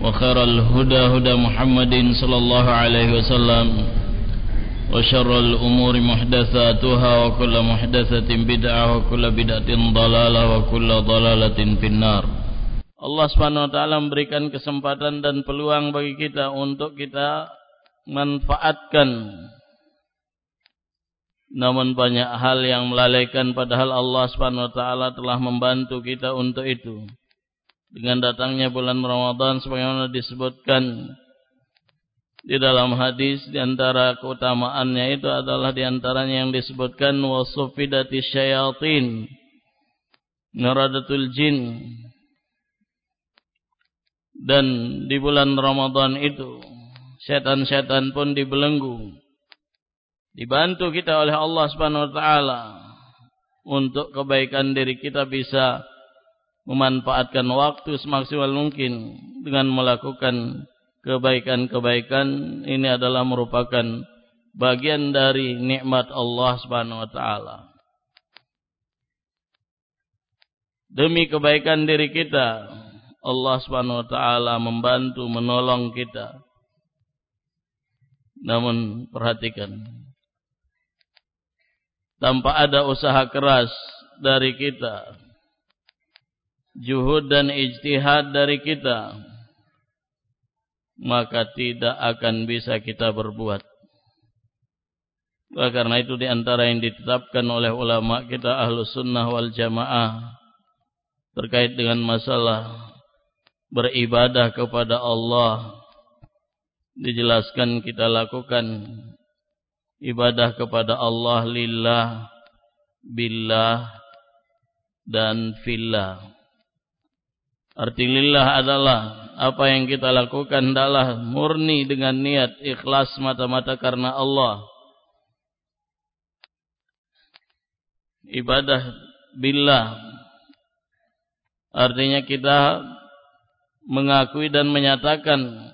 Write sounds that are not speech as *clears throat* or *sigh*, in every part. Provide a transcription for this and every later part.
وخير الهدى هدى محمد صلى الله عليه وسلم وشر الأمور محدثاتها وكل محدثة بدعة وكل بدعة ضلالة وكل ضلالة في النار Allah Subhanahu wa taala memberikan kesempatan dan peluang bagi kita untuk kita manfaatkan namun banyak hal yang melalaikan padahal Allah Subhanahu wa taala telah membantu kita untuk itu dengan datangnya bulan Ramadan sebagaimana disebutkan di dalam hadis di antara keutamaannya itu adalah di antaranya yang disebutkan wasufidati syayatin naradatul jin. Dan di bulan Ramadan itu setan-setan pun dibelenggu dibantu kita oleh Allah Subhanahu wa taala untuk kebaikan diri kita bisa memanfaatkan waktu semaksimal mungkin dengan melakukan kebaikan-kebaikan ini adalah merupakan bagian dari nikmat Allah Subhanahu wa taala. Demi kebaikan diri kita, Allah Subhanahu wa taala membantu menolong kita. Namun perhatikan tanpa ada usaha keras dari kita juhud dan ijtihad dari kita maka tidak akan bisa kita berbuat. Karena itu di antara yang ditetapkan oleh ulama kita ahlu sunnah wal jamaah terkait dengan masalah beribadah kepada Allah dijelaskan kita lakukan ibadah kepada Allah lillah billah dan fillah arti lillah adalah apa yang kita lakukan adalah murni dengan niat ikhlas mata-mata karena Allah. Ibadah billah. Artinya kita mengakui dan menyatakan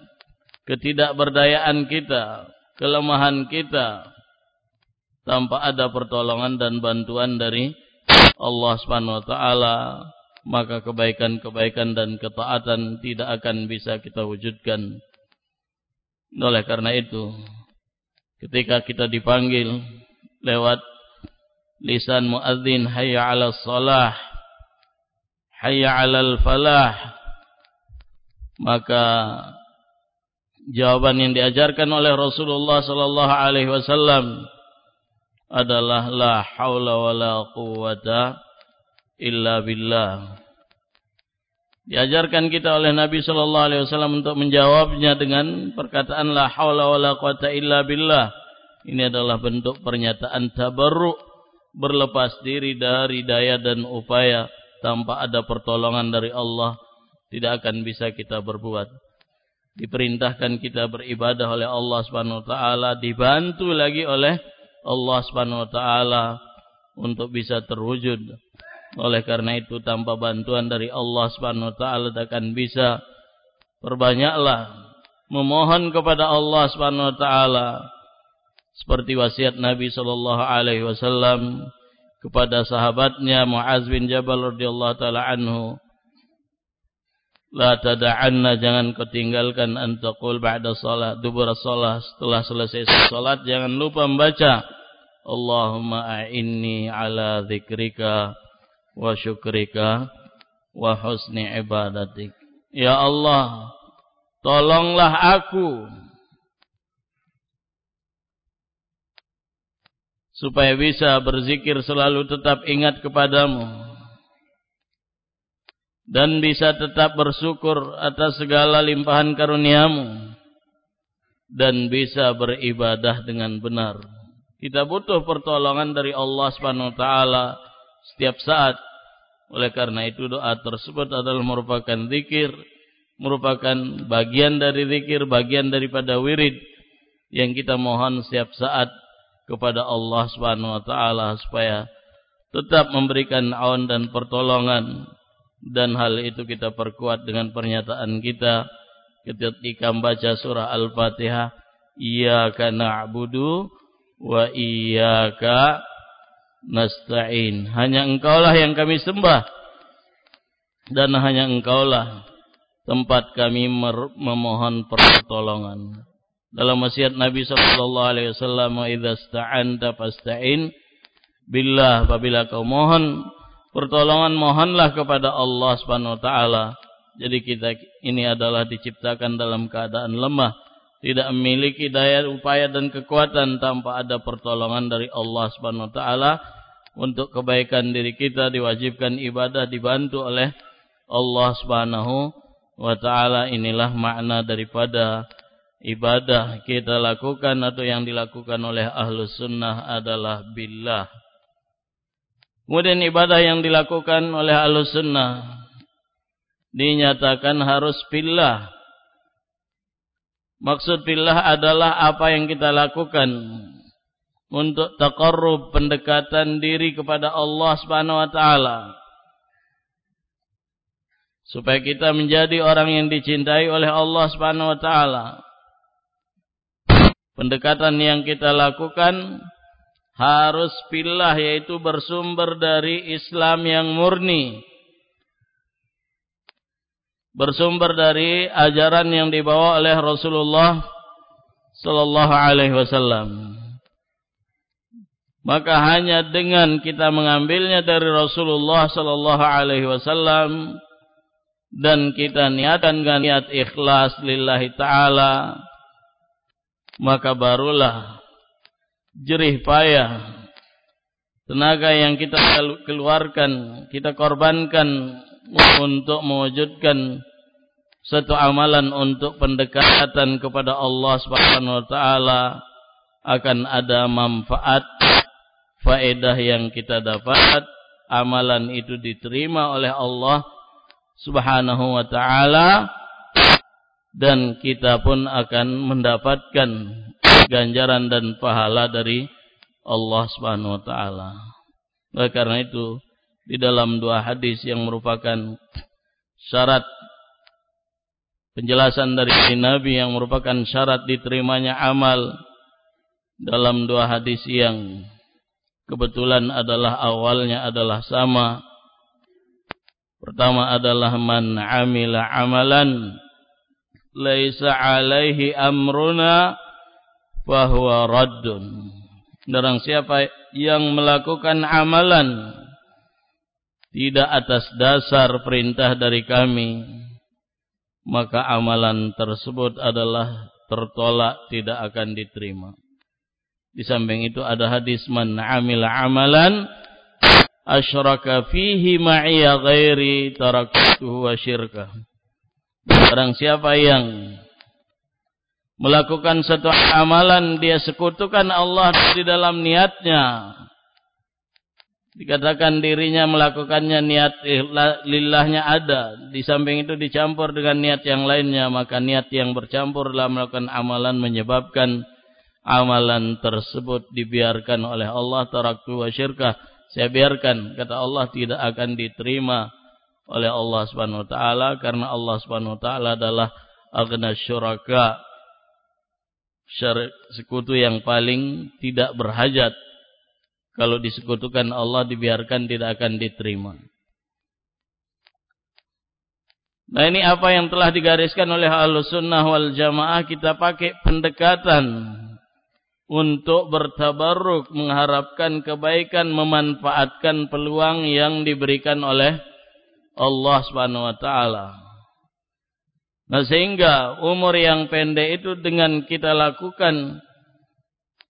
ketidakberdayaan kita kelemahan kita tanpa ada pertolongan dan bantuan dari Allah Subhanahu wa taala maka kebaikan-kebaikan dan ketaatan tidak akan bisa kita wujudkan. Oleh karena itu ketika kita dipanggil lewat lisan muadzin hayya 'alas salah hayya 'alal falah maka jawaban yang diajarkan oleh Rasulullah sallallahu alaihi wasallam adalah la haula wala quwata illa billah. Diajarkan kita oleh Nabi sallallahu alaihi wasallam untuk menjawabnya dengan perkataan la haula wala quwata illa billah. Ini adalah bentuk pernyataan tabarruk berlepas diri dari daya dan upaya tanpa ada pertolongan dari Allah tidak akan bisa kita berbuat. Diperintahkan kita beribadah oleh Allah Subhanahu wa taala, dibantu lagi oleh Allah Subhanahu wa taala untuk bisa terwujud. Oleh karena itu tanpa bantuan dari Allah Subhanahu wa taala akan bisa perbanyaklah memohon kepada Allah Subhanahu wa taala seperti wasiat Nabi sallallahu alaihi wasallam kepada sahabatnya Muaz bin Jabal radhiyallahu taala anhu La tada'anna jangan kau tinggalkan antaqul ba'da salat dubur salat setelah selesai salat jangan lupa membaca Allahumma a'inni ala dzikrika wa syukrika wa husni ibadatik Ya Allah tolonglah aku supaya bisa berzikir selalu tetap ingat kepadamu dan bisa tetap bersyukur atas segala limpahan karuniamu dan bisa beribadah dengan benar. Kita butuh pertolongan dari Allah Subhanahu wa taala setiap saat. Oleh karena itu doa tersebut adalah merupakan zikir, merupakan bagian dari zikir, bagian daripada wirid yang kita mohon setiap saat kepada Allah Subhanahu wa taala supaya tetap memberikan aun dan pertolongan dan hal itu kita perkuat dengan pernyataan kita ketika membaca surah Al-Fatihah iyyaka na'budu wa iyyaka nasta'in. Hanya engkaulah yang kami sembah. Dan hanya engkaulah tempat kami memohon pertolongan. Dalam wasiat Nabi sallallahu alaihi wasallam idza sta'anta fasta'in. Billah apabila kau mohon pertolongan mohonlah kepada Allah Subhanahu wa taala. Jadi kita ini adalah diciptakan dalam keadaan lemah tidak memiliki daya upaya dan kekuatan tanpa ada pertolongan dari Allah Subhanahu wa taala untuk kebaikan diri kita diwajibkan ibadah dibantu oleh Allah Subhanahu wa taala inilah makna daripada ibadah kita lakukan atau yang dilakukan oleh ahlu sunnah adalah billah. Kemudian ibadah yang dilakukan oleh ahlu sunnah dinyatakan harus billah. Maksud billah adalah apa yang kita lakukan untuk taqarrub pendekatan diri kepada Allah Subhanahu wa taala. Supaya kita menjadi orang yang dicintai oleh Allah Subhanahu wa taala Pendekatan yang kita lakukan harus pilih yaitu bersumber dari Islam yang murni. Bersumber dari ajaran yang dibawa oleh Rasulullah sallallahu alaihi wasallam. Maka hanya dengan kita mengambilnya dari Rasulullah sallallahu alaihi wasallam dan kita niatkan dengan niat ikhlas lillahi taala maka barulah jerih payah tenaga yang kita keluarkan, kita korbankan untuk mewujudkan satu amalan untuk pendekatan kepada Allah Subhanahu wa taala akan ada manfaat faedah yang kita dapat amalan itu diterima oleh Allah Subhanahu wa taala dan kita pun akan mendapatkan ganjaran dan pahala dari Allah Subhanahu wa taala. Oleh karena itu, di dalam dua hadis yang merupakan syarat penjelasan dari Nabi yang merupakan syarat diterimanya amal dalam dua hadis yang kebetulan adalah awalnya adalah sama. Pertama adalah man amila amalan laisa alaihi amruna fahuwa raddun. Barang siapa yang melakukan amalan tidak atas dasar perintah dari kami, maka amalan tersebut adalah tertolak, tidak akan diterima. Di samping itu ada hadis man amila amalan asyraka fihi ma'iya ghairi taraktuhu wa syirkah. Barang siapa yang melakukan satu amalan dia sekutukan Allah di dalam niatnya. Dikatakan dirinya melakukannya niat lillahnya ada. Di samping itu dicampur dengan niat yang lainnya. Maka niat yang bercampur dalam melakukan amalan menyebabkan amalan tersebut dibiarkan oleh Allah. Taraktu wa syirkah. Saya biarkan. Kata Allah tidak akan diterima oleh Allah Subhanahu wa taala karena Allah Subhanahu wa taala adalah aghna syuraka sekutu yang paling tidak berhajat. Kalau disekutukan Allah dibiarkan tidak akan diterima. Nah ini apa yang telah digariskan oleh Ahlus Sunnah wal Jamaah kita pakai pendekatan untuk bertabarruk mengharapkan kebaikan memanfaatkan peluang yang diberikan oleh Allah Subhanahu wa taala. Nah sehingga umur yang pendek itu dengan kita lakukan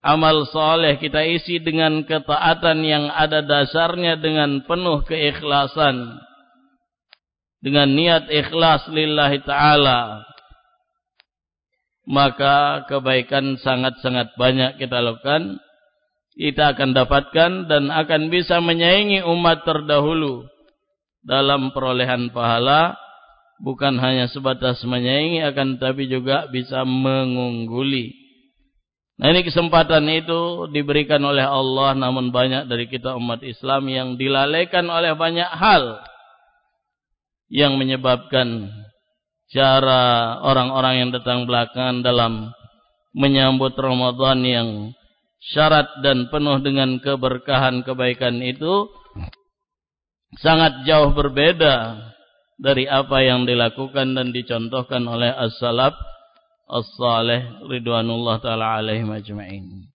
amal soleh kita isi dengan ketaatan yang ada dasarnya dengan penuh keikhlasan. Dengan niat ikhlas lillahi ta'ala. Maka kebaikan sangat-sangat banyak kita lakukan. Kita akan dapatkan dan akan bisa menyaingi umat terdahulu dalam perolehan pahala. Bukan hanya sebatas menyaingi akan tapi juga bisa mengungguli nah ini kesempatan itu diberikan oleh Allah namun banyak dari kita umat Islam yang dilalaikan oleh banyak hal yang menyebabkan cara orang-orang yang datang belakangan dalam menyambut Ramadan yang syarat dan penuh dengan keberkahan kebaikan itu sangat jauh berbeda dari apa yang dilakukan dan dicontohkan oleh as-salaf as-salih ridwanullah taala ajma'in.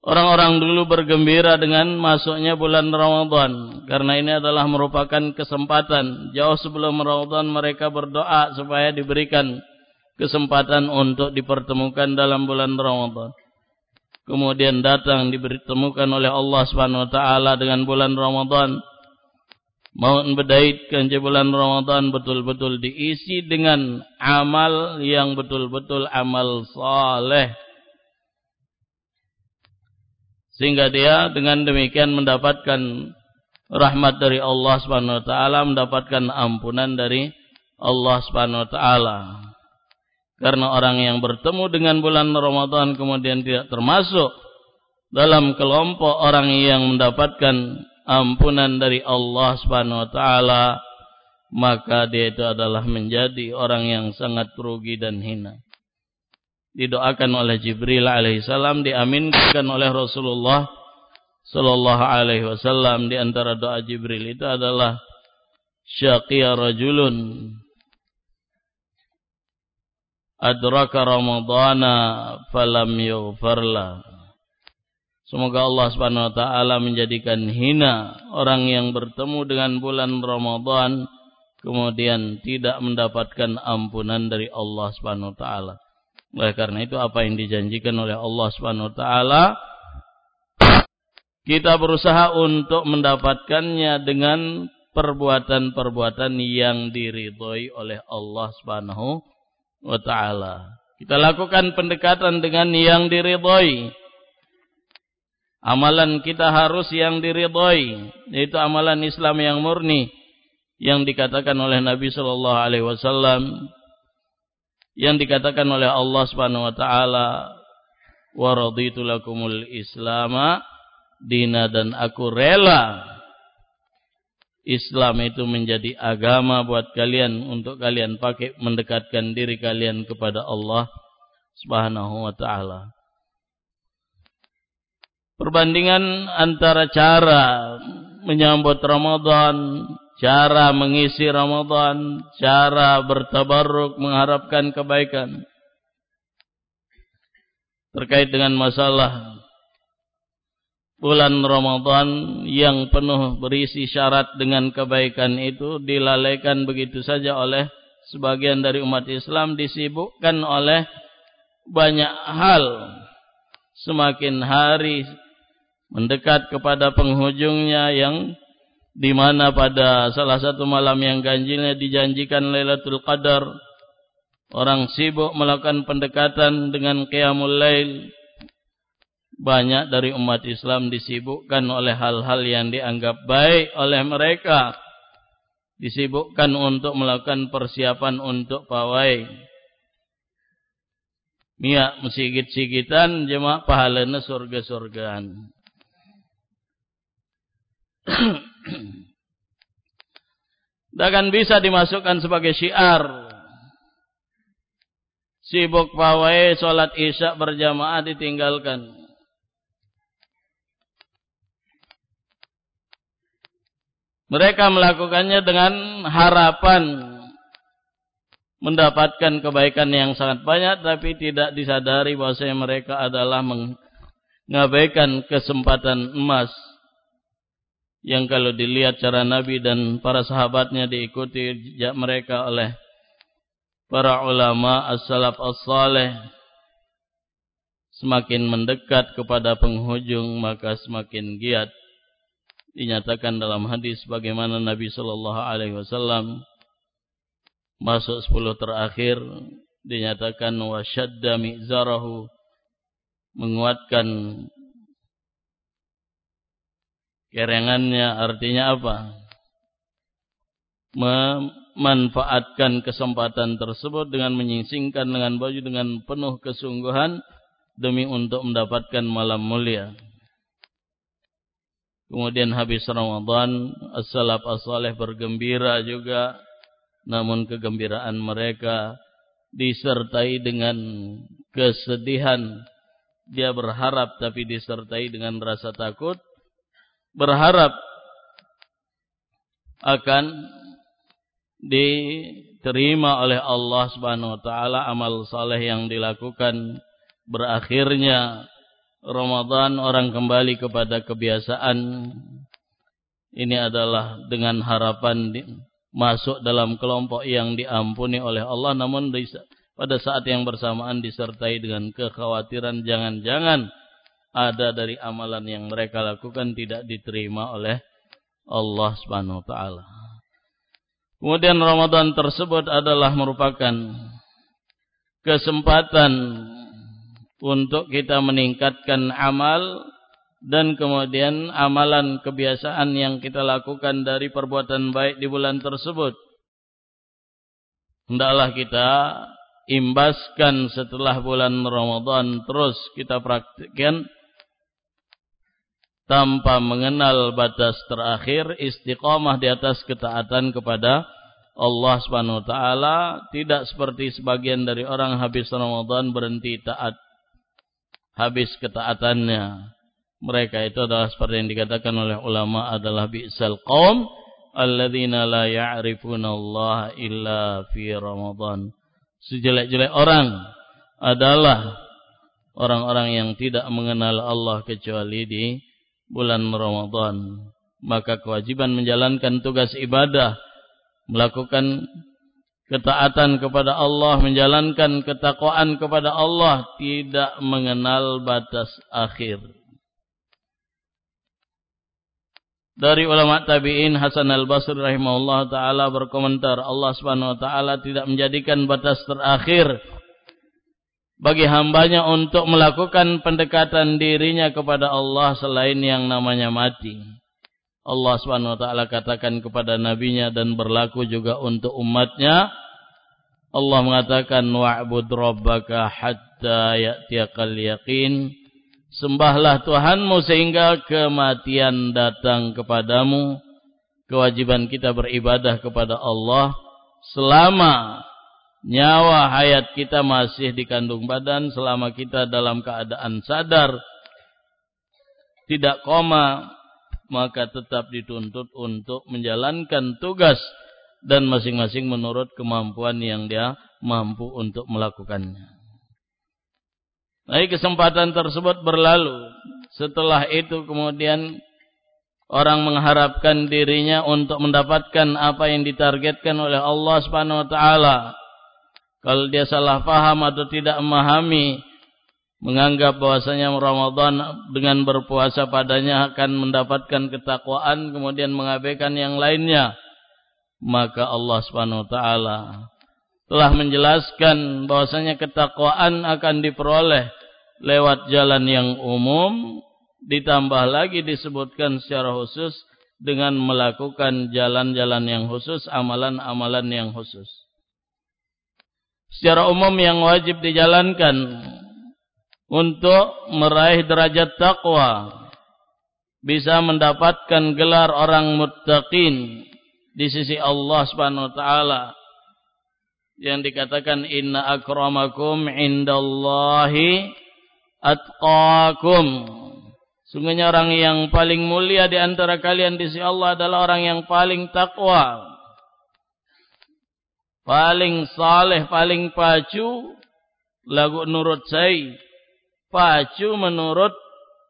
Orang-orang dulu bergembira dengan masuknya bulan Ramadan karena ini adalah merupakan kesempatan. Jauh sebelum Ramadan mereka berdoa supaya diberikan kesempatan untuk dipertemukan dalam bulan Ramadan. Kemudian datang dipertemukan oleh Allah Subhanahu wa taala dengan bulan Ramadan. Mau berdaitkan bulan Ramadan betul-betul diisi dengan amal yang betul-betul amal saleh sehingga dia dengan demikian mendapatkan rahmat dari Allah Subhanahu wa taala, mendapatkan ampunan dari Allah Subhanahu wa taala. Karena orang yang bertemu dengan bulan Ramadan kemudian tidak termasuk dalam kelompok orang yang mendapatkan ampunan dari Allah Subhanahu wa taala, maka dia itu adalah menjadi orang yang sangat rugi dan hina. Didoakan oleh Jibril alaihissalam diaminkan oleh Rasulullah sallallahu alaihi wasallam. Di antara doa Jibril itu adalah syaqiya rajulun adraka ramadana falam yughfarla Semoga Allah Subhanahu wa taala menjadikan hina orang yang bertemu dengan bulan Ramadan kemudian tidak mendapatkan ampunan dari Allah Subhanahu wa taala. Oleh karena itu apa yang dijanjikan oleh Allah Subhanahu wa taala kita berusaha untuk mendapatkannya dengan perbuatan-perbuatan yang diridhoi oleh Allah Subhanahu wa taala. Kita lakukan pendekatan dengan yang diridhoi. Amalan kita harus yang diridhoi, yaitu amalan Islam yang murni yang dikatakan oleh Nabi sallallahu alaihi wasallam yang dikatakan oleh Allah Subhanahu wa taala wa raditu lakumul islama dina dan aku rela Islam itu menjadi agama buat kalian untuk kalian pakai mendekatkan diri kalian kepada Allah Subhanahu wa taala. Perbandingan antara cara menyambut Ramadan cara mengisi Ramadan, cara bertabarruk mengharapkan kebaikan. Terkait dengan masalah bulan Ramadan yang penuh berisi syarat dengan kebaikan itu dilalaikan begitu saja oleh sebagian dari umat Islam disibukkan oleh banyak hal semakin hari mendekat kepada penghujungnya yang di mana pada salah satu malam yang ganjilnya dijanjikan Lailatul Qadar orang sibuk melakukan pendekatan dengan qiyamul lail. Banyak dari umat Islam disibukkan oleh hal-hal yang dianggap baik oleh mereka. Disibukkan untuk melakukan persiapan untuk pawai. Miak mesigit-sigitan jemaah pahalanya surga-surgaan *clears throat* Dan bisa dimasukkan sebagai syiar. sibuk pawai salat Isya berjamaah ditinggalkan. Mereka melakukannya dengan harapan mendapatkan kebaikan yang sangat banyak tapi tidak disadari bahwasanya mereka adalah mengabaikan kesempatan emas yang kalau dilihat cara Nabi dan para sahabatnya diikuti mereka oleh para ulama as-salaf as-saleh semakin mendekat kepada penghujung maka semakin giat. Dinyatakan dalam hadis bagaimana Nabi sallallahu alaihi wasallam masuk 10 terakhir dinyatakan wasyadda mizarahu menguatkan kerengannya artinya apa? Memanfaatkan kesempatan tersebut dengan menyingsingkan dengan baju dengan penuh kesungguhan demi untuk mendapatkan malam mulia. Kemudian habis Ramadan, as-salaf as-salih bergembira juga. Namun kegembiraan mereka disertai dengan kesedihan. Dia berharap tapi disertai dengan rasa takut berharap akan diterima oleh Allah Subhanahu wa taala amal saleh yang dilakukan. Berakhirnya Ramadan orang kembali kepada kebiasaan. Ini adalah dengan harapan masuk dalam kelompok yang diampuni oleh Allah. Namun pada saat yang bersamaan disertai dengan kekhawatiran jangan-jangan ada dari amalan yang mereka lakukan tidak diterima oleh Allah Subhanahu wa taala. Kemudian Ramadan tersebut adalah merupakan kesempatan untuk kita meningkatkan amal dan kemudian amalan kebiasaan yang kita lakukan dari perbuatan baik di bulan tersebut. Hendaklah kita imbaskan setelah bulan Ramadan terus kita praktikkan tanpa mengenal batas terakhir istiqamah di atas ketaatan kepada Allah Subhanahu wa taala tidak seperti sebagian dari orang habis Ramadan berhenti taat habis ketaatannya. Mereka itu adalah seperti yang dikatakan oleh ulama adalah bi'sal qaum alladzina la ya'rifuna Allah illa fi Ramadan. Sejelek-jelek orang adalah orang-orang yang tidak mengenal Allah kecuali di bulan Ramadan. Maka kewajiban menjalankan tugas ibadah, melakukan ketaatan kepada Allah, menjalankan ketakwaan kepada Allah tidak mengenal batas akhir. Dari ulama tabi'in Hasan al-Basri rahimahullah taala berkomentar Allah Subhanahu wa taala tidak menjadikan batas terakhir bagi hambanya untuk melakukan pendekatan dirinya kepada Allah selain yang namanya mati. Allah Subhanahu wa taala katakan kepada nabinya dan berlaku juga untuk umatnya. Allah mengatakan wa'bud rabbaka hatta ya'tiyakal yaqin. Sembahlah Tuhanmu sehingga kematian datang kepadamu. Kewajiban kita beribadah kepada Allah selama nyawa hayat kita masih dikandung badan selama kita dalam keadaan sadar tidak koma maka tetap dituntut untuk menjalankan tugas dan masing-masing menurut kemampuan yang dia mampu untuk melakukannya. Nah, kesempatan tersebut berlalu. Setelah itu kemudian orang mengharapkan dirinya untuk mendapatkan apa yang ditargetkan oleh Allah Subhanahu wa taala kalau dia salah faham atau tidak memahami menganggap bahwasanya Ramadan dengan berpuasa padanya akan mendapatkan ketakwaan kemudian mengabaikan yang lainnya maka Allah Subhanahu wa taala telah menjelaskan bahwasanya ketakwaan akan diperoleh lewat jalan yang umum ditambah lagi disebutkan secara khusus dengan melakukan jalan-jalan yang khusus amalan-amalan yang khusus secara umum yang wajib dijalankan untuk meraih derajat takwa bisa mendapatkan gelar orang muttaqin di sisi Allah Subhanahu wa taala yang dikatakan inna akramakum indallahi atqakum. Sungguhnya orang yang paling mulia di antara kalian di sisi Allah adalah orang yang paling takwa. Paling saleh, paling pacu lagu nurut saya. Pacu menurut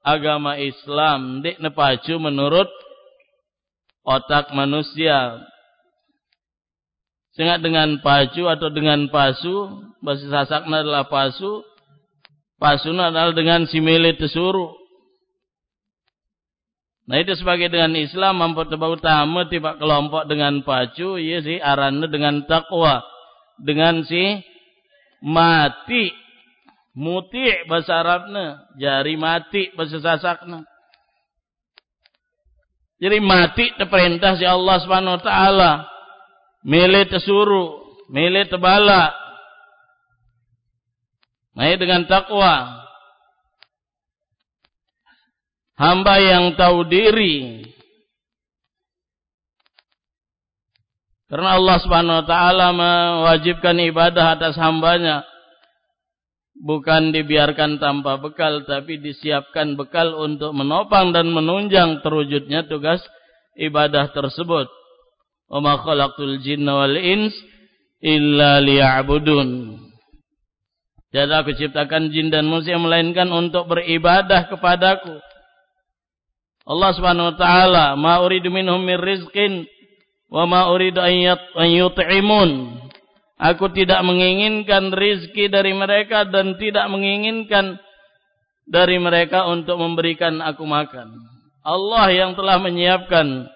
agama Islam, dik pacu menurut otak manusia. Sehingga dengan pacu atau dengan pasu, bahasa sasakna adalah pasu, pasuna adalah dengan simile tesuru. Nah itu sebagai dengan Islam mampu tebau utama tiba kelompok dengan pacu, iya sih arannya dengan takwa, dengan si mati, muti bahasa Arabnya, jari mati bahasa sasakna. Jadi mati terperintah si Allah Subhanahu wa taala. Milih tersuru, milih tebala. Nah, dengan takwa. Hamba yang tahu diri. Karena Allah Subhanahu wa taala mewajibkan ibadah atas hambanya bukan dibiarkan tanpa bekal tapi disiapkan bekal untuk menopang dan menunjang terwujudnya tugas ibadah tersebut. Wa khalaqtul jinna wal ins illa liya'budun. Jadi aku ciptakan jin dan manusia melainkan untuk beribadah kepadaku. Allah Subhanahu wa taala, "Ma uridu minhum min rizqin wa ma uridu an yut'imun." Aku tidak menginginkan rizki dari mereka dan tidak menginginkan dari mereka untuk memberikan aku makan. Allah yang telah menyiapkan.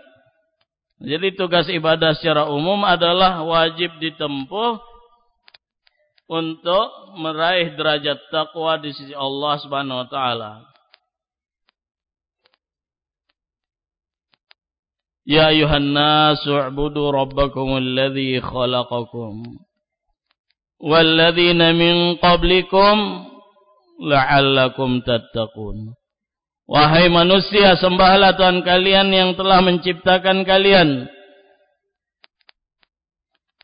Jadi tugas ibadah secara umum adalah wajib ditempuh untuk meraih derajat takwa di sisi Allah Subhanahu wa taala. Ya ayuhan nasu ubudu rabbakumul ladzi khalaqakum walladzina min qablikum la'allakum tattaqun. Wahai manusia, sembahlah Tuhan kalian yang telah menciptakan kalian.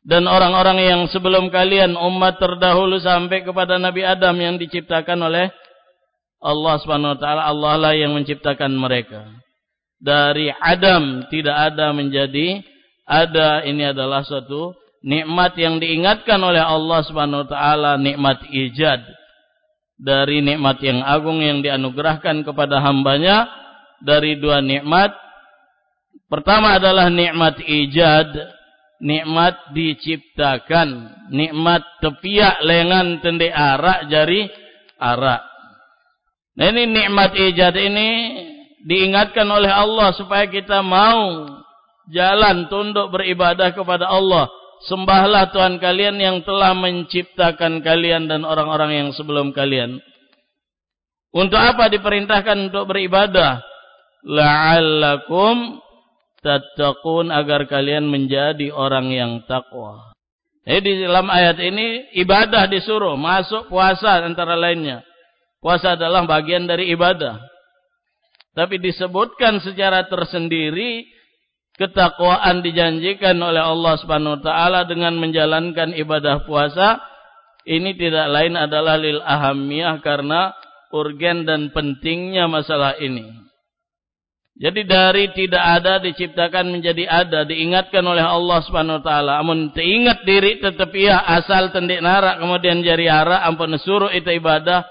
Dan orang-orang yang sebelum kalian, umat terdahulu sampai kepada Nabi Adam yang diciptakan oleh Allah Subhanahu wa taala, Allah lah yang menciptakan mereka. Dari Adam. Tidak ada menjadi ada, ini adalah suatu nikmat yang diingatkan oleh Allah Subhanahu wa taala nikmat ijad. Dari nikmat yang agung yang dianugerahkan kepada hambanya dari dua nikmat. Pertama adalah nikmat ijad nikmat diciptakan nikmat tepiak lengan tende arak jari arak. Nah ini nikmat ijad ini diingatkan oleh Allah supaya kita mau jalan tunduk beribadah kepada Allah Sembahlah Tuhan kalian yang telah menciptakan kalian dan orang-orang yang sebelum kalian. Untuk apa diperintahkan untuk beribadah? La'allakum tattaqun agar kalian menjadi orang yang takwa. Jadi di dalam ayat ini ibadah disuruh, masuk puasa antara lainnya. Puasa adalah bagian dari ibadah. Tapi disebutkan secara tersendiri ketakwaan dijanjikan oleh Allah Subhanahu wa taala dengan menjalankan ibadah puasa ini tidak lain adalah lil ahamiyah karena urgen dan pentingnya masalah ini. Jadi dari tidak ada diciptakan menjadi ada diingatkan oleh Allah Subhanahu wa taala. Amun teringat diri tetap ia asal tendik narak kemudian jari hara ampun suruh itu ibadah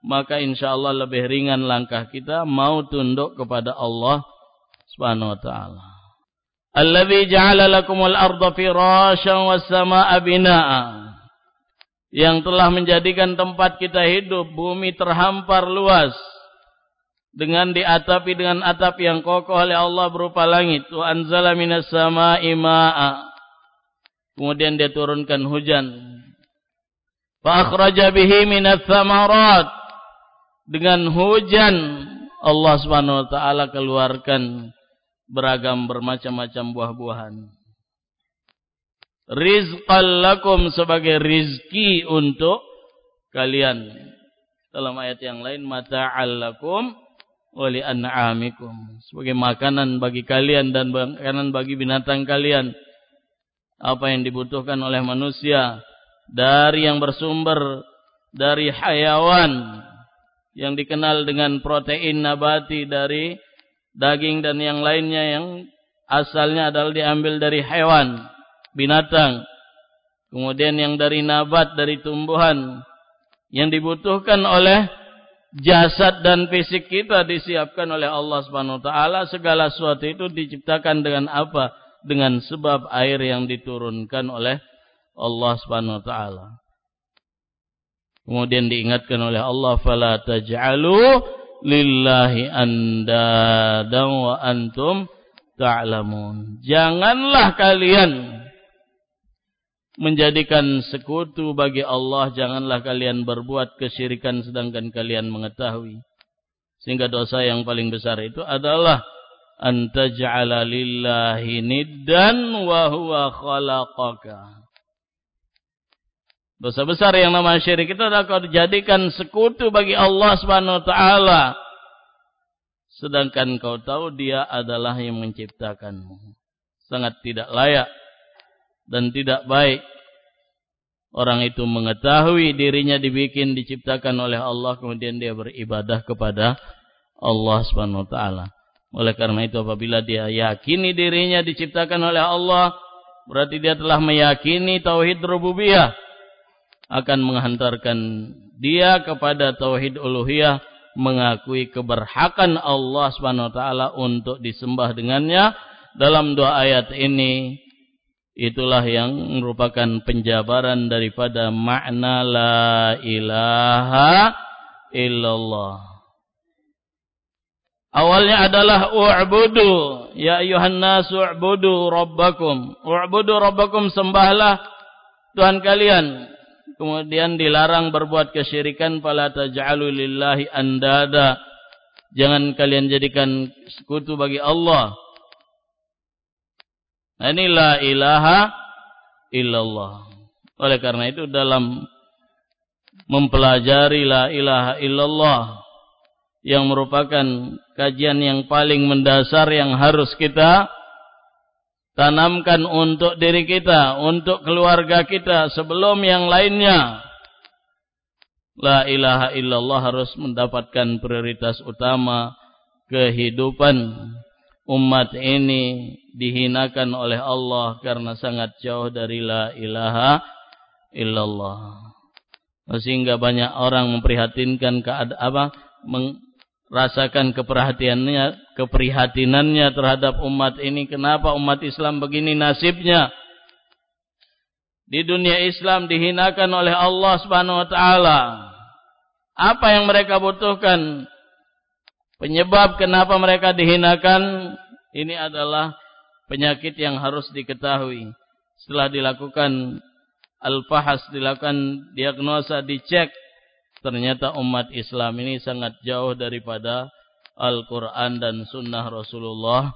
maka insyaallah lebih ringan langkah kita mau tunduk kepada Allah Subhanahu wa taala. Alladhi ja'ala lakumul arda firasyan was samaa'a. Yang telah menjadikan tempat kita hidup bumi terhampar luas dengan diatapi dengan atap yang kokoh oleh Allah berupa langit. Wa anzala minas samaa'i maa'a. Kemudian dia turunkan hujan. Fa akhraja bihi minats thamarat. Dengan hujan Allah Subhanahu wa taala keluarkan beragam bermacam-macam buah-buahan. Rizqan lakum sebagai rizki untuk kalian. Dalam ayat yang lain mata'al lakum wali an'amikum. Sebagai makanan bagi kalian dan makanan bagi binatang kalian. Apa yang dibutuhkan oleh manusia dari yang bersumber dari hayawan yang dikenal dengan protein nabati dari daging dan yang lainnya yang asalnya adalah diambil dari hewan, binatang. Kemudian yang dari nabat, dari tumbuhan yang dibutuhkan oleh jasad dan fisik kita disiapkan oleh Allah Subhanahu wa taala. Segala sesuatu itu diciptakan dengan apa? Dengan sebab air yang diturunkan oleh Allah Subhanahu wa taala. Kemudian diingatkan oleh Allah fala taj'alu lillahi andadan wa antum ta'lamun. Janganlah kalian menjadikan sekutu bagi Allah, janganlah kalian berbuat kesyirikan sedangkan kalian mengetahui. Sehingga dosa yang paling besar itu adalah antaj'ala lillahi niddan wa huwa khalaqaka. Dosa besar yang nama syirik itu adalah kau dijadikan sekutu bagi Allah Subhanahu wa taala. Sedangkan kau tahu dia adalah yang menciptakanmu. Sangat tidak layak dan tidak baik orang itu mengetahui dirinya dibikin diciptakan oleh Allah kemudian dia beribadah kepada Allah Subhanahu wa taala. Oleh karena itu apabila dia yakini dirinya diciptakan oleh Allah berarti dia telah meyakini tauhid rububiyah akan menghantarkan dia kepada tauhid uluhiyah mengakui keberhakan Allah Subhanahu wa taala untuk disembah dengannya. Dalam dua ayat ini itulah yang merupakan penjabaran daripada makna la ilaha illallah. Awalnya adalah u'budu ya ayuhan nasu u'budu rabbakum. U'budu rabbakum sembahlah Tuhan kalian kemudian dilarang berbuat kesyirikan fala taj'alu lillahi andada. Jangan kalian jadikan sekutu bagi Allah. Nah, ini la ilaha illallah. Oleh karena itu dalam mempelajari la ilaha illallah yang merupakan kajian yang paling mendasar yang harus kita tanamkan untuk diri kita, untuk keluarga kita sebelum yang lainnya. La ilaha illallah harus mendapatkan prioritas utama kehidupan umat ini dihinakan oleh Allah karena sangat jauh dari la ilaha illallah. Sehingga banyak orang memprihatinkan keadaan apa rasakan keperhatiannya, keprihatinannya terhadap umat ini. Kenapa umat Islam begini nasibnya? Di dunia Islam dihinakan oleh Allah Subhanahu wa taala. Apa yang mereka butuhkan? Penyebab kenapa mereka dihinakan ini adalah penyakit yang harus diketahui. Setelah dilakukan al-fahas, dilakukan diagnosa, dicek ternyata umat Islam ini sangat jauh daripada Al-Quran dan Sunnah Rasulullah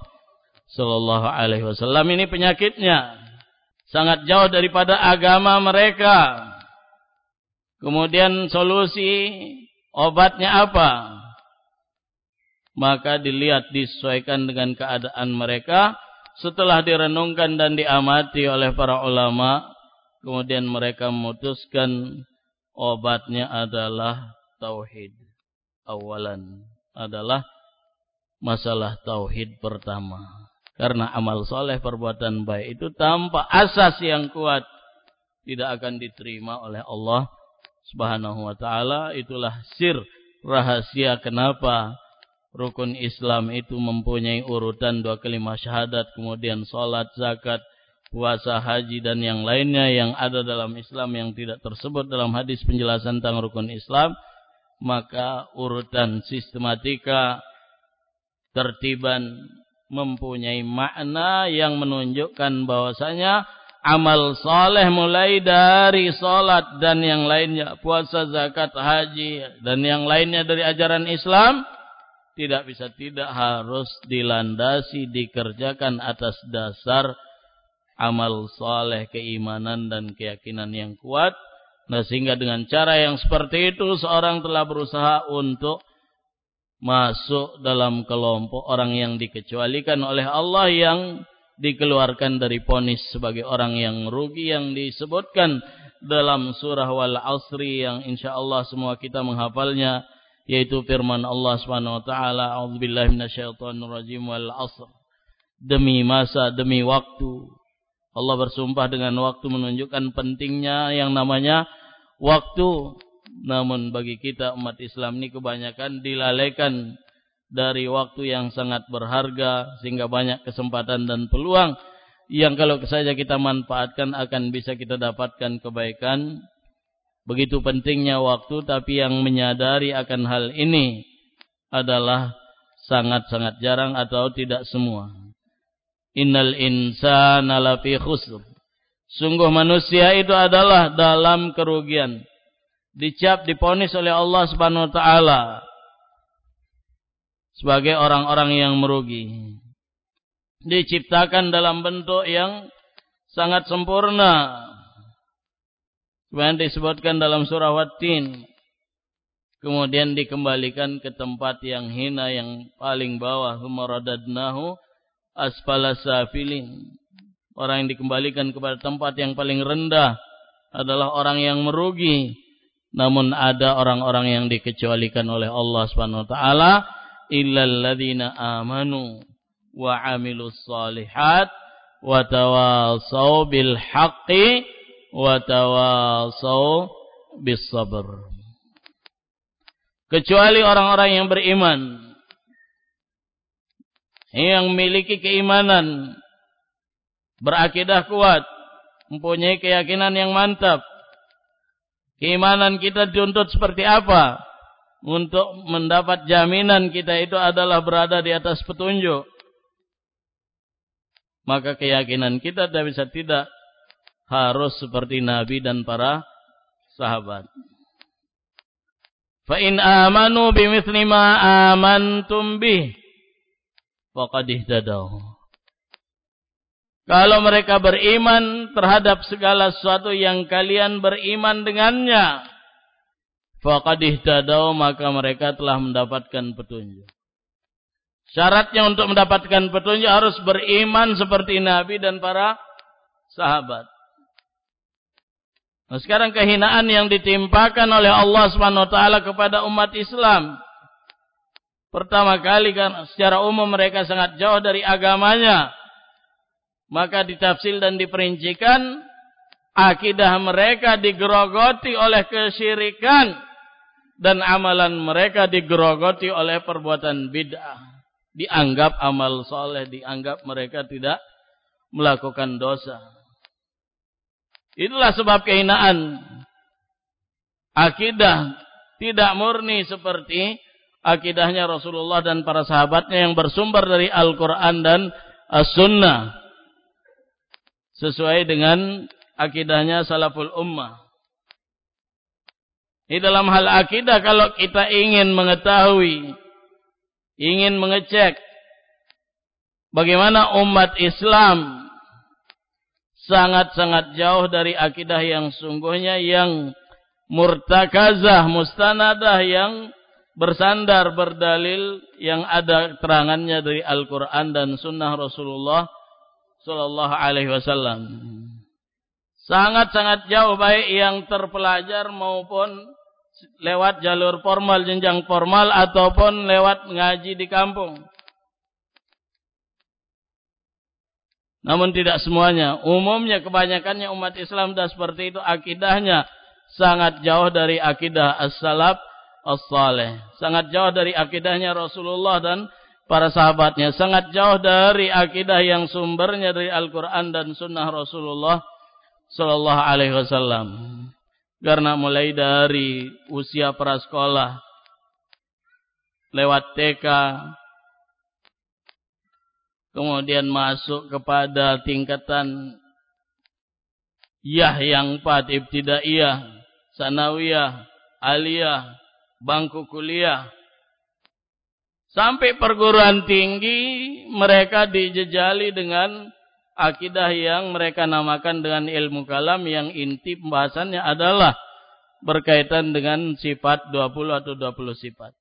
Sallallahu Alaihi Wasallam ini penyakitnya sangat jauh daripada agama mereka. Kemudian solusi obatnya apa? Maka dilihat disesuaikan dengan keadaan mereka. Setelah direnungkan dan diamati oleh para ulama, kemudian mereka memutuskan obatnya adalah tauhid. Awalan adalah masalah tauhid pertama. Karena amal soleh perbuatan baik itu tanpa asas yang kuat tidak akan diterima oleh Allah Subhanahu wa taala. Itulah sir rahasia kenapa rukun Islam itu mempunyai urutan dua kalimat syahadat, kemudian salat, zakat, puasa, haji dan yang lainnya yang ada dalam Islam yang tidak tersebut dalam hadis penjelasan tentang rukun Islam, maka urutan sistematika tertiban mempunyai makna yang menunjukkan bahwasanya amal soleh mulai dari salat dan yang lainnya, puasa, zakat, haji dan yang lainnya dari ajaran Islam tidak bisa tidak harus dilandasi dikerjakan atas dasar amal saleh, keimanan dan keyakinan yang kuat. Nah, sehingga dengan cara yang seperti itu seorang telah berusaha untuk masuk dalam kelompok orang yang dikecualikan oleh Allah yang dikeluarkan dari ponis sebagai orang yang rugi yang disebutkan dalam surah wal asri yang insyaallah semua kita menghafalnya yaitu firman Allah Subhanahu wa taala demi masa demi waktu Allah bersumpah dengan waktu menunjukkan pentingnya yang namanya waktu namun bagi kita umat Islam ini kebanyakan dilalaikan dari waktu yang sangat berharga sehingga banyak kesempatan dan peluang yang kalau saja kita manfaatkan akan bisa kita dapatkan kebaikan. Begitu pentingnya waktu tapi yang menyadari akan hal ini adalah sangat-sangat jarang atau tidak semua. Innal insana lafi khusr. Sungguh manusia itu adalah dalam kerugian. Dicap diponis oleh Allah Subhanahu wa taala sebagai orang-orang yang merugi diciptakan dalam bentuk yang sangat sempurna. Kemudian disebutkan dalam surah Wattin. Kemudian dikembalikan ke tempat yang hina yang paling bawah. Humaradadnahu asfala safilin. Orang yang dikembalikan kepada tempat yang paling rendah adalah orang yang merugi. Namun ada orang-orang yang dikecualikan oleh Allah Subhanahu wa taala illal ladzina amanu wa amilus salihat wa tawasau bil haqqi wa tawasau bis sabr. Kecuali orang-orang yang beriman yang memiliki keimanan berakidah kuat mempunyai keyakinan yang mantap. Keimanan kita dituntut seperti apa? Untuk mendapat jaminan kita itu adalah berada di atas petunjuk. Maka keyakinan kita tidak bisa tidak harus seperti Nabi dan para sahabat. Fa in amanu bimithli ma amantum bih faqad ihtadaw. Kalau mereka beriman terhadap segala sesuatu yang kalian beriman dengannya, faqad ihtadaw maka mereka telah mendapatkan petunjuk. Syaratnya untuk mendapatkan petunjuk harus beriman seperti Nabi dan para sahabat. Nah, sekarang kehinaan yang ditimpakan oleh Allah Subhanahu wa taala kepada umat Islam. Pertama kali kan secara umum mereka sangat jauh dari agamanya. Maka ditafsir dan diperincikan akidah mereka digerogoti oleh kesyirikan dan amalan mereka digerogoti oleh perbuatan bid'ah dianggap amal soleh, dianggap mereka tidak melakukan dosa. Itulah sebab kehinaan. Akidah tidak murni seperti akidahnya Rasulullah dan para sahabatnya yang bersumber dari Al-Quran dan As-Sunnah. Sesuai dengan akidahnya salaful ummah. Di dalam hal akidah kalau kita ingin mengetahui ingin mengecek bagaimana umat Islam sangat-sangat jauh dari akidah yang sungguhnya yang murtakazah, mustanadah yang bersandar berdalil yang ada terangannya dari Al-Quran dan Sunnah Rasulullah Sallallahu Alaihi Wasallam. Sangat-sangat jauh baik yang terpelajar maupun lewat jalur formal, jenjang formal ataupun lewat ngaji di kampung. Namun tidak semuanya. Umumnya kebanyakannya umat Islam dan seperti itu akidahnya sangat jauh dari akidah as-salaf as-saleh. Sangat jauh dari akidahnya Rasulullah dan para sahabatnya. Sangat jauh dari akidah yang sumbernya dari Al-Quran dan sunnah Rasulullah Sallallahu Alaihi Wasallam. Karena mulai dari usia prasekolah, lewat TK, kemudian masuk kepada tingkatan Yah yang empat, ibtidaiyah, sanawiyah, aliyah, bangku kuliah. Sampai perguruan tinggi mereka dijejali dengan akidah yang mereka namakan dengan ilmu kalam yang inti pembahasannya adalah berkaitan dengan sifat 20 atau 20 sifat.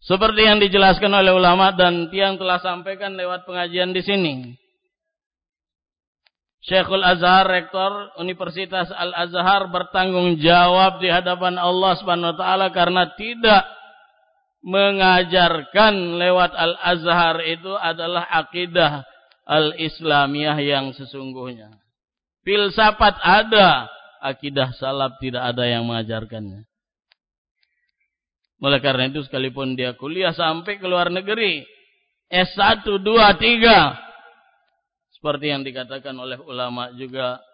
Seperti yang dijelaskan oleh ulama dan tiang telah sampaikan lewat pengajian di sini. Syekhul Azhar, rektor Universitas Al-Azhar bertanggung jawab di hadapan Allah Subhanahu wa taala karena tidak mengajarkan lewat Al-Azhar itu adalah akidah Al-Islamiyah yang sesungguhnya. Filsafat ada, akidah salaf tidak ada yang mengajarkannya. Oleh karena itu sekalipun dia kuliah sampai ke luar negeri, S1, 2, 3, seperti yang dikatakan oleh ulama juga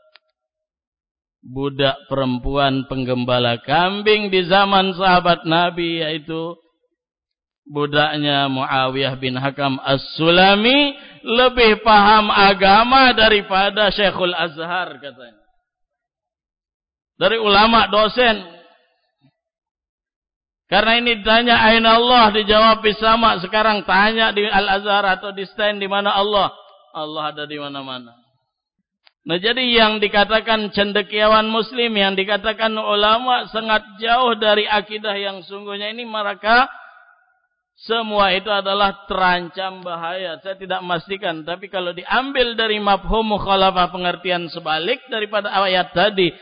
budak perempuan penggembala kambing di zaman sahabat Nabi yaitu budaknya Muawiyah bin Hakam As-Sulami lebih paham agama daripada Syekhul Azhar katanya. Dari ulama dosen. Karena ini ditanya aina Allah dijawab sama sekarang tanya di Al-Azhar atau di stand di mana Allah Allah ada di mana-mana. Nah jadi yang dikatakan cendekiawan muslim, yang dikatakan ulama sangat jauh dari akidah yang sungguhnya ini mereka semua itu adalah terancam bahaya. Saya tidak memastikan, tapi kalau diambil dari mafhum mukhalafah pengertian sebalik daripada ayat tadi,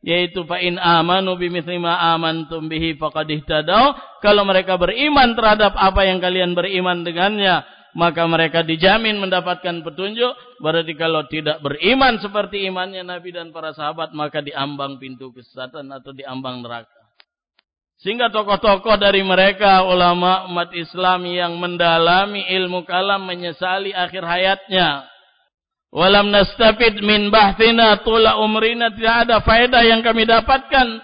yaitu fa in amanu bimithli ma amantum bihi faqad ihtadaw, kalau mereka beriman terhadap apa yang kalian beriman dengannya, maka mereka dijamin mendapatkan petunjuk. Berarti kalau tidak beriman seperti imannya Nabi dan para sahabat, maka diambang pintu kesesatan atau diambang neraka. Sehingga tokoh-tokoh dari mereka, ulama umat Islam yang mendalami ilmu kalam menyesali akhir hayatnya. Walam nastafid min bahtina tula umrina tidak ada faedah yang kami dapatkan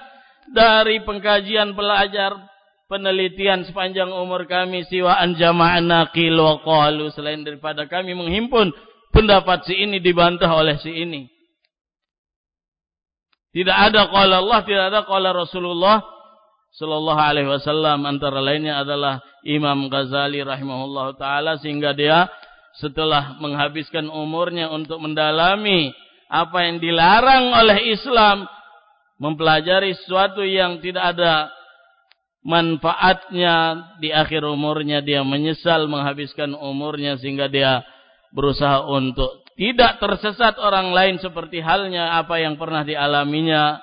dari pengkajian pelajar penelitian sepanjang umur kami siwa an jama'na qil wa qalu selain daripada kami menghimpun pendapat si ini dibantah oleh si ini. Tidak ada qala Allah, tidak ada qala Rasulullah sallallahu alaihi wasallam antara lainnya adalah Imam Ghazali rahimahullah taala sehingga dia setelah menghabiskan umurnya untuk mendalami apa yang dilarang oleh Islam mempelajari sesuatu yang tidak ada manfaatnya di akhir umurnya dia menyesal menghabiskan umurnya sehingga dia berusaha untuk tidak tersesat orang lain seperti halnya apa yang pernah dialaminya.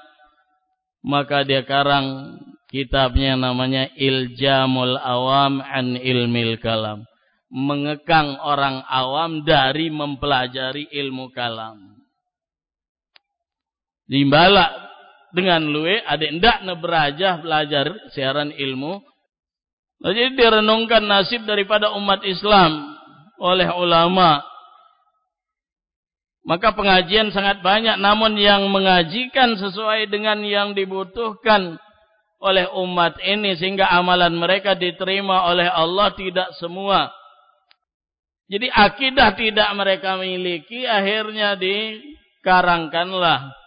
Maka dia karang kitabnya namanya Iljamul Awam an Ilmil Kalam. Mengekang orang awam dari mempelajari ilmu kalam. Dimbala dengan luwe ada ndak berajah belajar siaran ilmu. Nah, jadi direnungkan nasib daripada umat Islam oleh ulama. Maka pengajian sangat banyak namun yang mengajikan sesuai dengan yang dibutuhkan oleh umat ini sehingga amalan mereka diterima oleh Allah tidak semua. Jadi akidah tidak mereka miliki akhirnya dikarangkanlah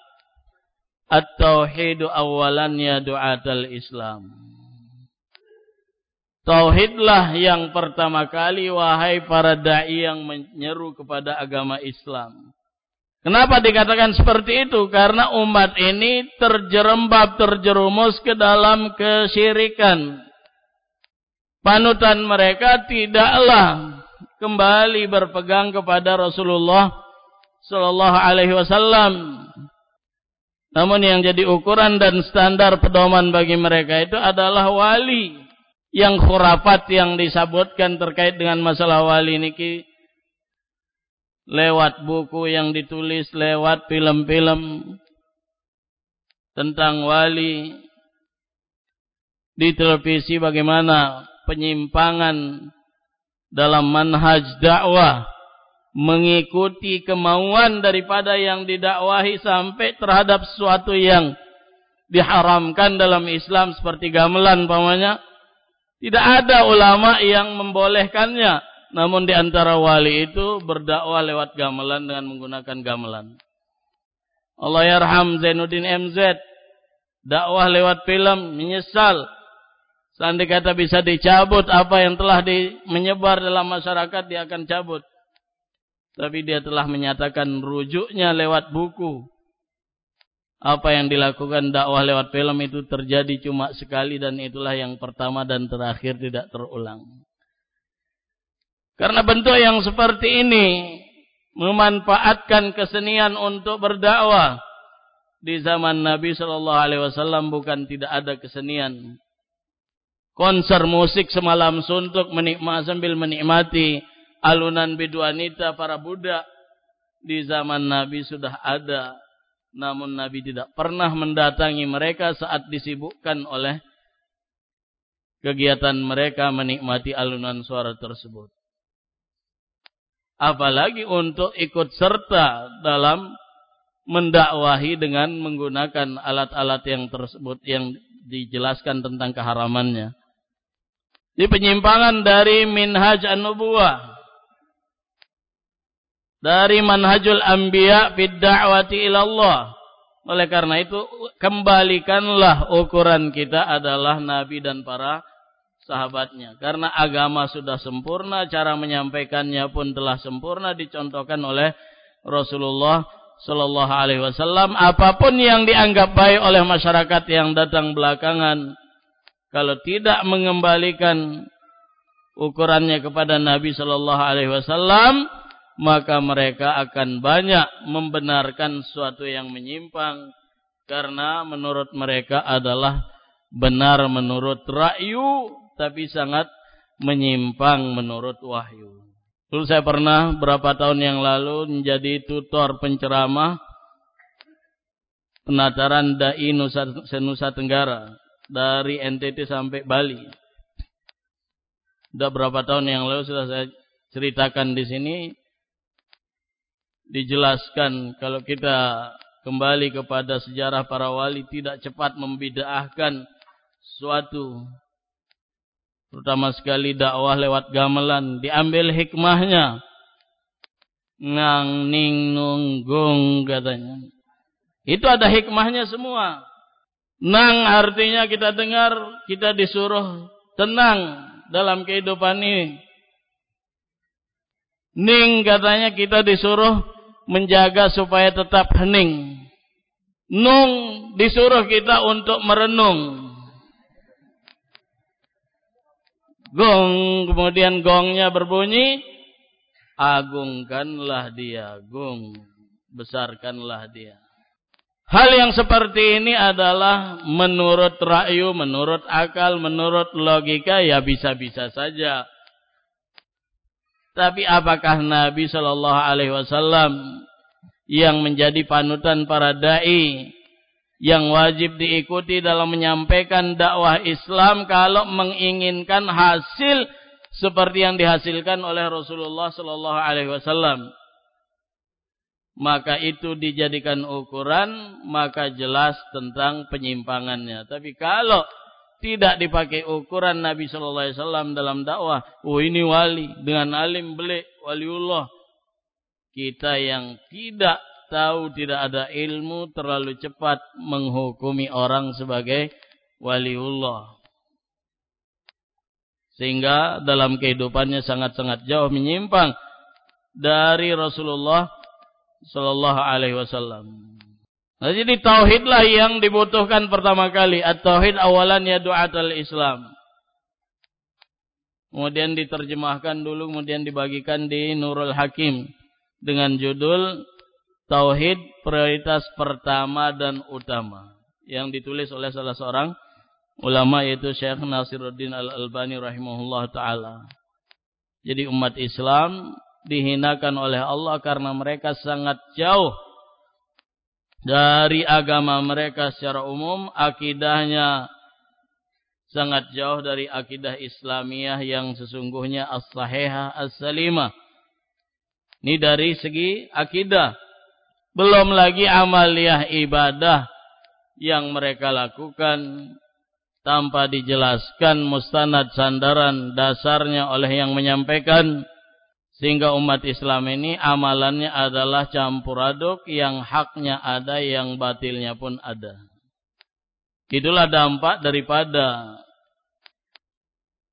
At-tauhidu awalannya du'atal Islam. Tauhidlah yang pertama kali wahai para dai yang menyeru kepada agama Islam. Kenapa dikatakan seperti itu? Karena umat ini terjerembab, terjerumus ke dalam kesyirikan. Panutan mereka tidaklah kembali berpegang kepada Rasulullah sallallahu alaihi wasallam namun yang jadi ukuran dan standar pedoman bagi mereka itu adalah wali. Yang khurafat yang disebutkan terkait dengan masalah wali niki lewat buku yang ditulis, lewat film-film tentang wali di televisi bagaimana penyimpangan dalam manhaj dakwah mengikuti kemauan daripada yang didakwahi sampai terhadap sesuatu yang diharamkan dalam Islam seperti gamelan pamannya tidak ada ulama yang membolehkannya. Namun di antara wali itu berdakwah lewat gamelan dengan menggunakan gamelan. Allah yarham Zainuddin MZ dakwah lewat film menyesal. Seandainya kata bisa dicabut apa yang telah di, menyebar dalam masyarakat dia akan cabut tapi dia telah menyatakan rujuknya lewat buku. Apa yang dilakukan dakwah lewat film itu terjadi cuma sekali dan itulah yang pertama dan terakhir tidak terulang. Karena bentuk yang seperti ini memanfaatkan kesenian untuk berdakwah. Di zaman Nabi Shallallahu Alaihi Wasallam bukan tidak ada kesenian. Konser musik semalam suntuk menikmati sambil menikmati alunan biduanita para budak di zaman Nabi sudah ada. Namun Nabi tidak pernah mendatangi mereka saat disibukkan oleh kegiatan mereka menikmati alunan suara tersebut apalagi untuk ikut serta dalam mendakwahi dengan menggunakan alat-alat yang tersebut yang dijelaskan tentang keharamannya. Di penyimpangan dari minhaj an-nubuwah. Dari manhajul anbiya fid da'wati ila Allah. Oleh karena itu kembalikanlah ukuran kita adalah nabi dan para sahabatnya. Karena agama sudah sempurna, cara menyampaikannya pun telah sempurna dicontohkan oleh Rasulullah Shallallahu Alaihi Wasallam. Apa pun yang dianggap baik oleh masyarakat yang datang belakangan, kalau tidak mengembalikan ukurannya kepada Nabi Shallallahu Alaihi Wasallam, maka mereka akan banyak membenarkan sesuatu yang menyimpang karena menurut mereka adalah benar menurut rakyu tapi sangat menyimpang menurut wahyu. Dulu saya pernah berapa tahun yang lalu menjadi tutor penceramah penataran dai Nusa, Nusa Tenggara dari NTT sampai Bali. Sudah berapa tahun yang lalu sudah saya ceritakan di sini dijelaskan kalau kita kembali kepada sejarah para wali tidak cepat membidaahkan suatu terutama sekali dakwah lewat gamelan diambil hikmahnya. Ngang ning nunggung katanya. Itu ada hikmahnya semua. Nang artinya kita dengar kita disuruh tenang dalam kehidupan ini. Ning katanya kita disuruh menjaga supaya tetap hening. Nung disuruh kita untuk merenung. Gong kemudian gongnya berbunyi agungkanlah dia gong besarkanlah dia. Hal yang seperti ini adalah menurut rakyu menurut akal menurut logika ya bisa-bisa saja tapi apakah Nabi Shallallahu Alaihi Wasallam yang menjadi panutan para dai yang wajib diikuti dalam menyampaikan dakwah Islam kalau menginginkan hasil seperti yang dihasilkan oleh Rasulullah sallallahu alaihi wasallam. Maka itu dijadikan ukuran, maka jelas tentang penyimpangannya. Tapi kalau tidak dipakai ukuran Nabi sallallahu alaihi wasallam dalam dakwah, oh ini wali dengan alim belik waliullah. Kita yang tidak tahu tidak ada ilmu terlalu cepat menghukumi orang sebagai waliullah. Sehingga dalam kehidupannya sangat-sangat jauh menyimpang dari Rasulullah sallallahu alaihi wasallam. Nah, jadi tauhidlah yang dibutuhkan pertama kali. At-tauhid awalan ya du'atul Islam. Kemudian diterjemahkan dulu, kemudian dibagikan di Nurul Hakim dengan judul tauhid prioritas pertama dan utama yang ditulis oleh salah seorang ulama yaitu Syekh Nasiruddin Al-Albani rahimahullah taala. Jadi umat Islam dihinakan oleh Allah karena mereka sangat jauh dari agama mereka secara umum, akidahnya sangat jauh dari akidah Islamiyah yang sesungguhnya as-sahihah as-salimah. Ini dari segi akidah. Belum lagi amaliah ibadah yang mereka lakukan tanpa dijelaskan mustanad sandaran dasarnya oleh yang menyampaikan sehingga umat Islam ini amalannya adalah campur aduk yang haknya ada yang batilnya pun ada. Itulah dampak daripada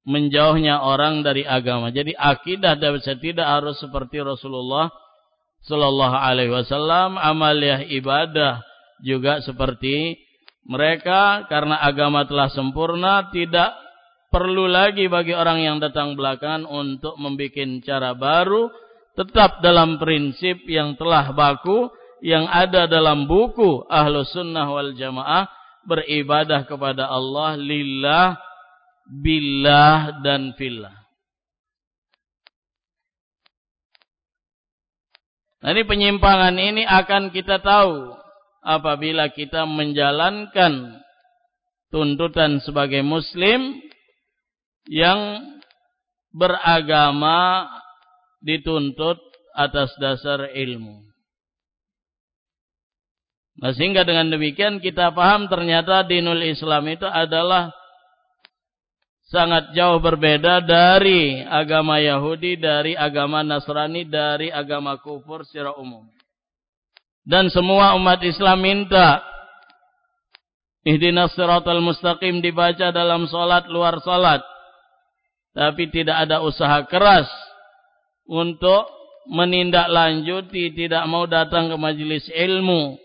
menjauhnya orang dari agama. Jadi akidah tidak harus seperti Rasulullah sallallahu alaihi wasallam amaliah ibadah juga seperti mereka karena agama telah sempurna tidak perlu lagi bagi orang yang datang belakangan untuk membuat cara baru tetap dalam prinsip yang telah baku yang ada dalam buku Ahlus Sunnah wal Jamaah beribadah kepada Allah lillah billah dan fillah. Nah, ini penyimpangan ini akan kita tahu apabila kita menjalankan tuntutan sebagai muslim yang beragama dituntut atas dasar ilmu. Nah, sehingga dengan demikian kita paham ternyata dinul Islam itu adalah sangat jauh berbeda dari agama Yahudi, dari agama Nasrani, dari agama kufur secara umum. Dan semua umat Islam minta Ihdinas siratal mustaqim dibaca dalam solat luar solat. Tapi tidak ada usaha keras untuk menindaklanjuti, tidak mau datang ke majelis ilmu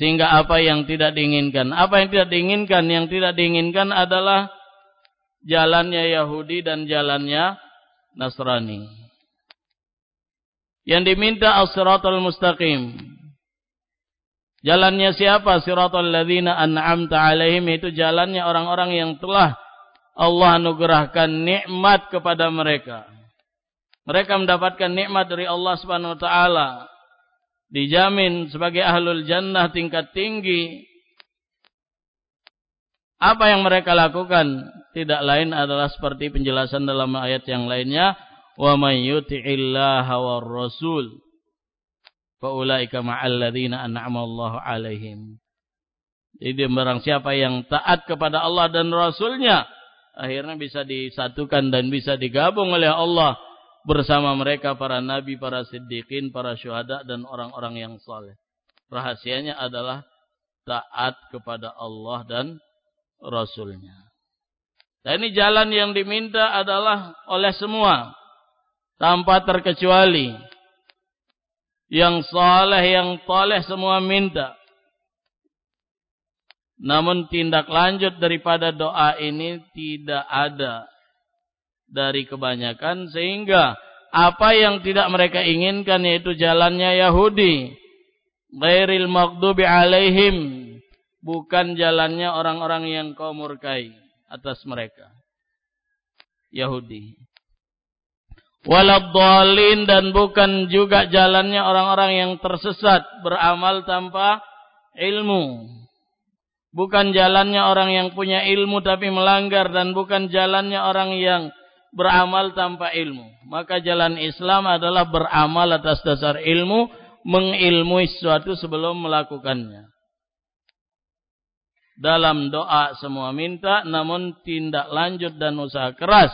sehingga apa yang tidak diinginkan. Apa yang tidak diinginkan? Yang tidak diinginkan adalah jalannya Yahudi dan jalannya Nasrani. Yang diminta as-siratal mustaqim. Jalannya siapa? Siratal ladzina an'amta alaihim itu jalannya orang-orang yang telah Allah anugerahkan nikmat kepada mereka. Mereka mendapatkan nikmat dari Allah Subhanahu wa taala dijamin sebagai ahlul jannah tingkat tinggi. Apa yang mereka lakukan tidak lain adalah seperti penjelasan dalam ayat yang lainnya, wa may yuti'illaha rasul fa ulaika ma'al ladzina an'ama Allahu alaihim. Jadi barang siapa yang taat kepada Allah dan Rasulnya, akhirnya bisa disatukan dan bisa digabung oleh Allah bersama mereka para nabi, para siddiqin, para syuhada dan orang-orang yang saleh. Rahasianya adalah taat kepada Allah dan Rasulnya. Dan ini jalan yang diminta adalah oleh semua. Tanpa terkecuali. Yang saleh, yang toleh semua minta. Namun tindak lanjut daripada doa ini tidak ada dari kebanyakan sehingga apa yang tidak mereka inginkan yaitu jalannya Yahudi ghairil maghdubi alaihim bukan jalannya orang-orang yang kau murkai atas mereka Yahudi waladhdallin dan bukan juga jalannya orang-orang yang tersesat beramal tanpa ilmu bukan jalannya orang yang punya ilmu tapi melanggar dan bukan jalannya orang yang beramal tanpa ilmu. Maka jalan Islam adalah beramal atas dasar ilmu, mengilmui sesuatu sebelum melakukannya. Dalam doa semua minta, namun tindak lanjut dan usaha keras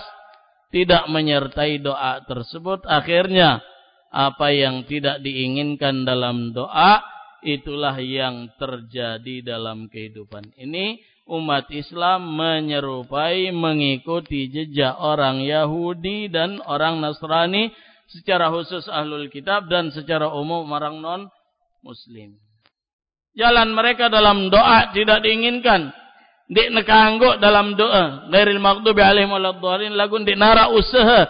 tidak menyertai doa tersebut. Akhirnya apa yang tidak diinginkan dalam doa itulah yang terjadi dalam kehidupan ini umat Islam menyerupai mengikuti jejak orang Yahudi dan orang Nasrani secara khusus ahlul kitab dan secara umum orang non muslim. Jalan mereka dalam doa tidak diinginkan. Dik nekanggo dalam doa. Gairil maghdubi alaihim waladhdallin lagun dik nara usaha.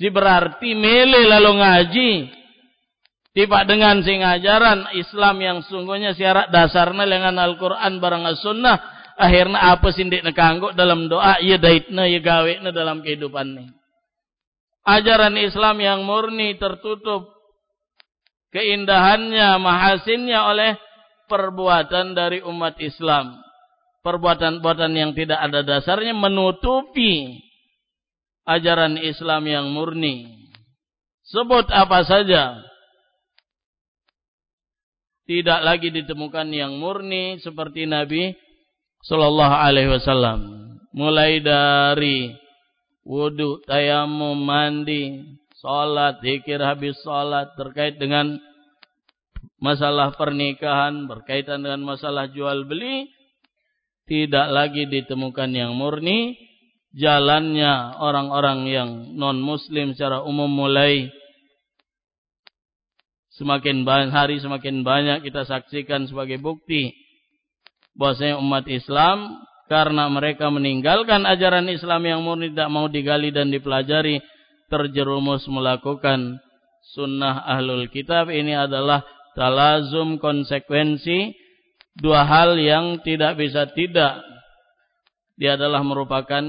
Si berarti mele lalu ngaji. Tiba dengan sing ajaran Islam yang sungguhnya syarat dasarnya dengan Al-Quran barang as-sunnah akhirnya apa sih ndik nekanggo dalam doa ya daitna ya gawekna dalam kehidupan ini. Ajaran Islam yang murni tertutup keindahannya, mahasinnya oleh perbuatan dari umat Islam. Perbuatan-perbuatan yang tidak ada dasarnya menutupi ajaran Islam yang murni. Sebut apa saja. Tidak lagi ditemukan yang murni seperti Nabi sallallahu alaihi wasallam mulai dari wudu, tayamum, mandi, salat, zikir habis salat terkait dengan masalah pernikahan, berkaitan dengan masalah jual beli tidak lagi ditemukan yang murni jalannya orang-orang yang non muslim secara umum mulai semakin hari semakin banyak kita saksikan sebagai bukti bahwasanya umat Islam karena mereka meninggalkan ajaran Islam yang murni tidak mau digali dan dipelajari terjerumus melakukan sunnah ahlul kitab. Ini adalah talazum konsekuensi dua hal yang tidak bisa tidak dia adalah merupakan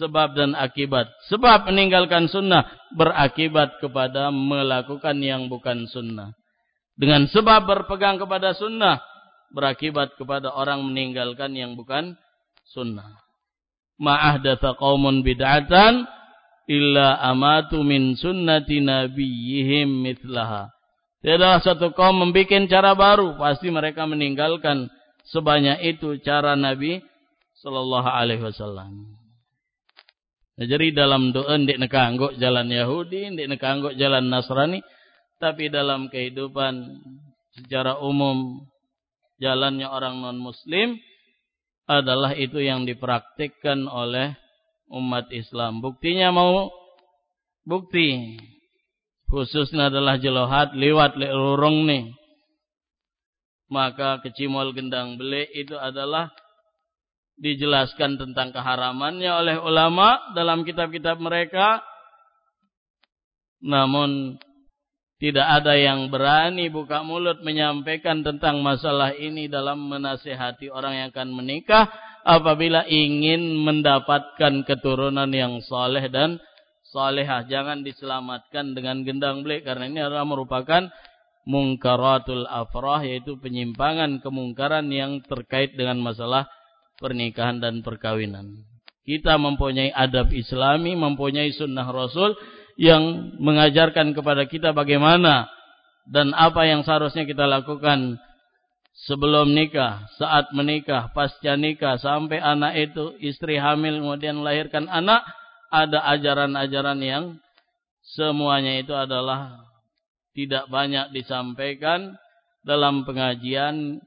sebab dan akibat. Sebab meninggalkan sunnah berakibat kepada melakukan yang bukan sunnah. Dengan sebab berpegang kepada sunnah berakibat kepada orang meninggalkan yang bukan sunnah. Ma'ahdatha qawmun bid'atan illa amatu min sunnati nabiyihim mitlaha. Tidak satu kaum membuat cara baru, pasti mereka meninggalkan sebanyak itu cara Nabi sallallahu alaihi wasallam. Jadi dalam doa ndik nekanggo jalan Yahudi, ndik nekanggo jalan Nasrani, tapi dalam kehidupan secara umum jalannya orang non muslim adalah itu yang dipraktikkan oleh umat Islam. Buktinya mau bukti khususnya adalah jelohat lewat lurung nih. Maka kecimol gendang beli itu adalah dijelaskan tentang keharamannya oleh ulama dalam kitab-kitab mereka. Namun tidak ada yang berani buka mulut menyampaikan tentang masalah ini dalam menasehati orang yang akan menikah apabila ingin mendapatkan keturunan yang soleh dan solehah. Jangan diselamatkan dengan gendang belik karena ini adalah merupakan mungkaratul afrah yaitu penyimpangan kemungkaran yang terkait dengan masalah pernikahan dan perkawinan. Kita mempunyai adab islami, mempunyai sunnah rasul yang mengajarkan kepada kita bagaimana dan apa yang seharusnya kita lakukan sebelum nikah, saat menikah, pasca nikah, sampai anak itu istri hamil kemudian melahirkan anak, ada ajaran-ajaran yang semuanya itu adalah tidak banyak disampaikan dalam pengajian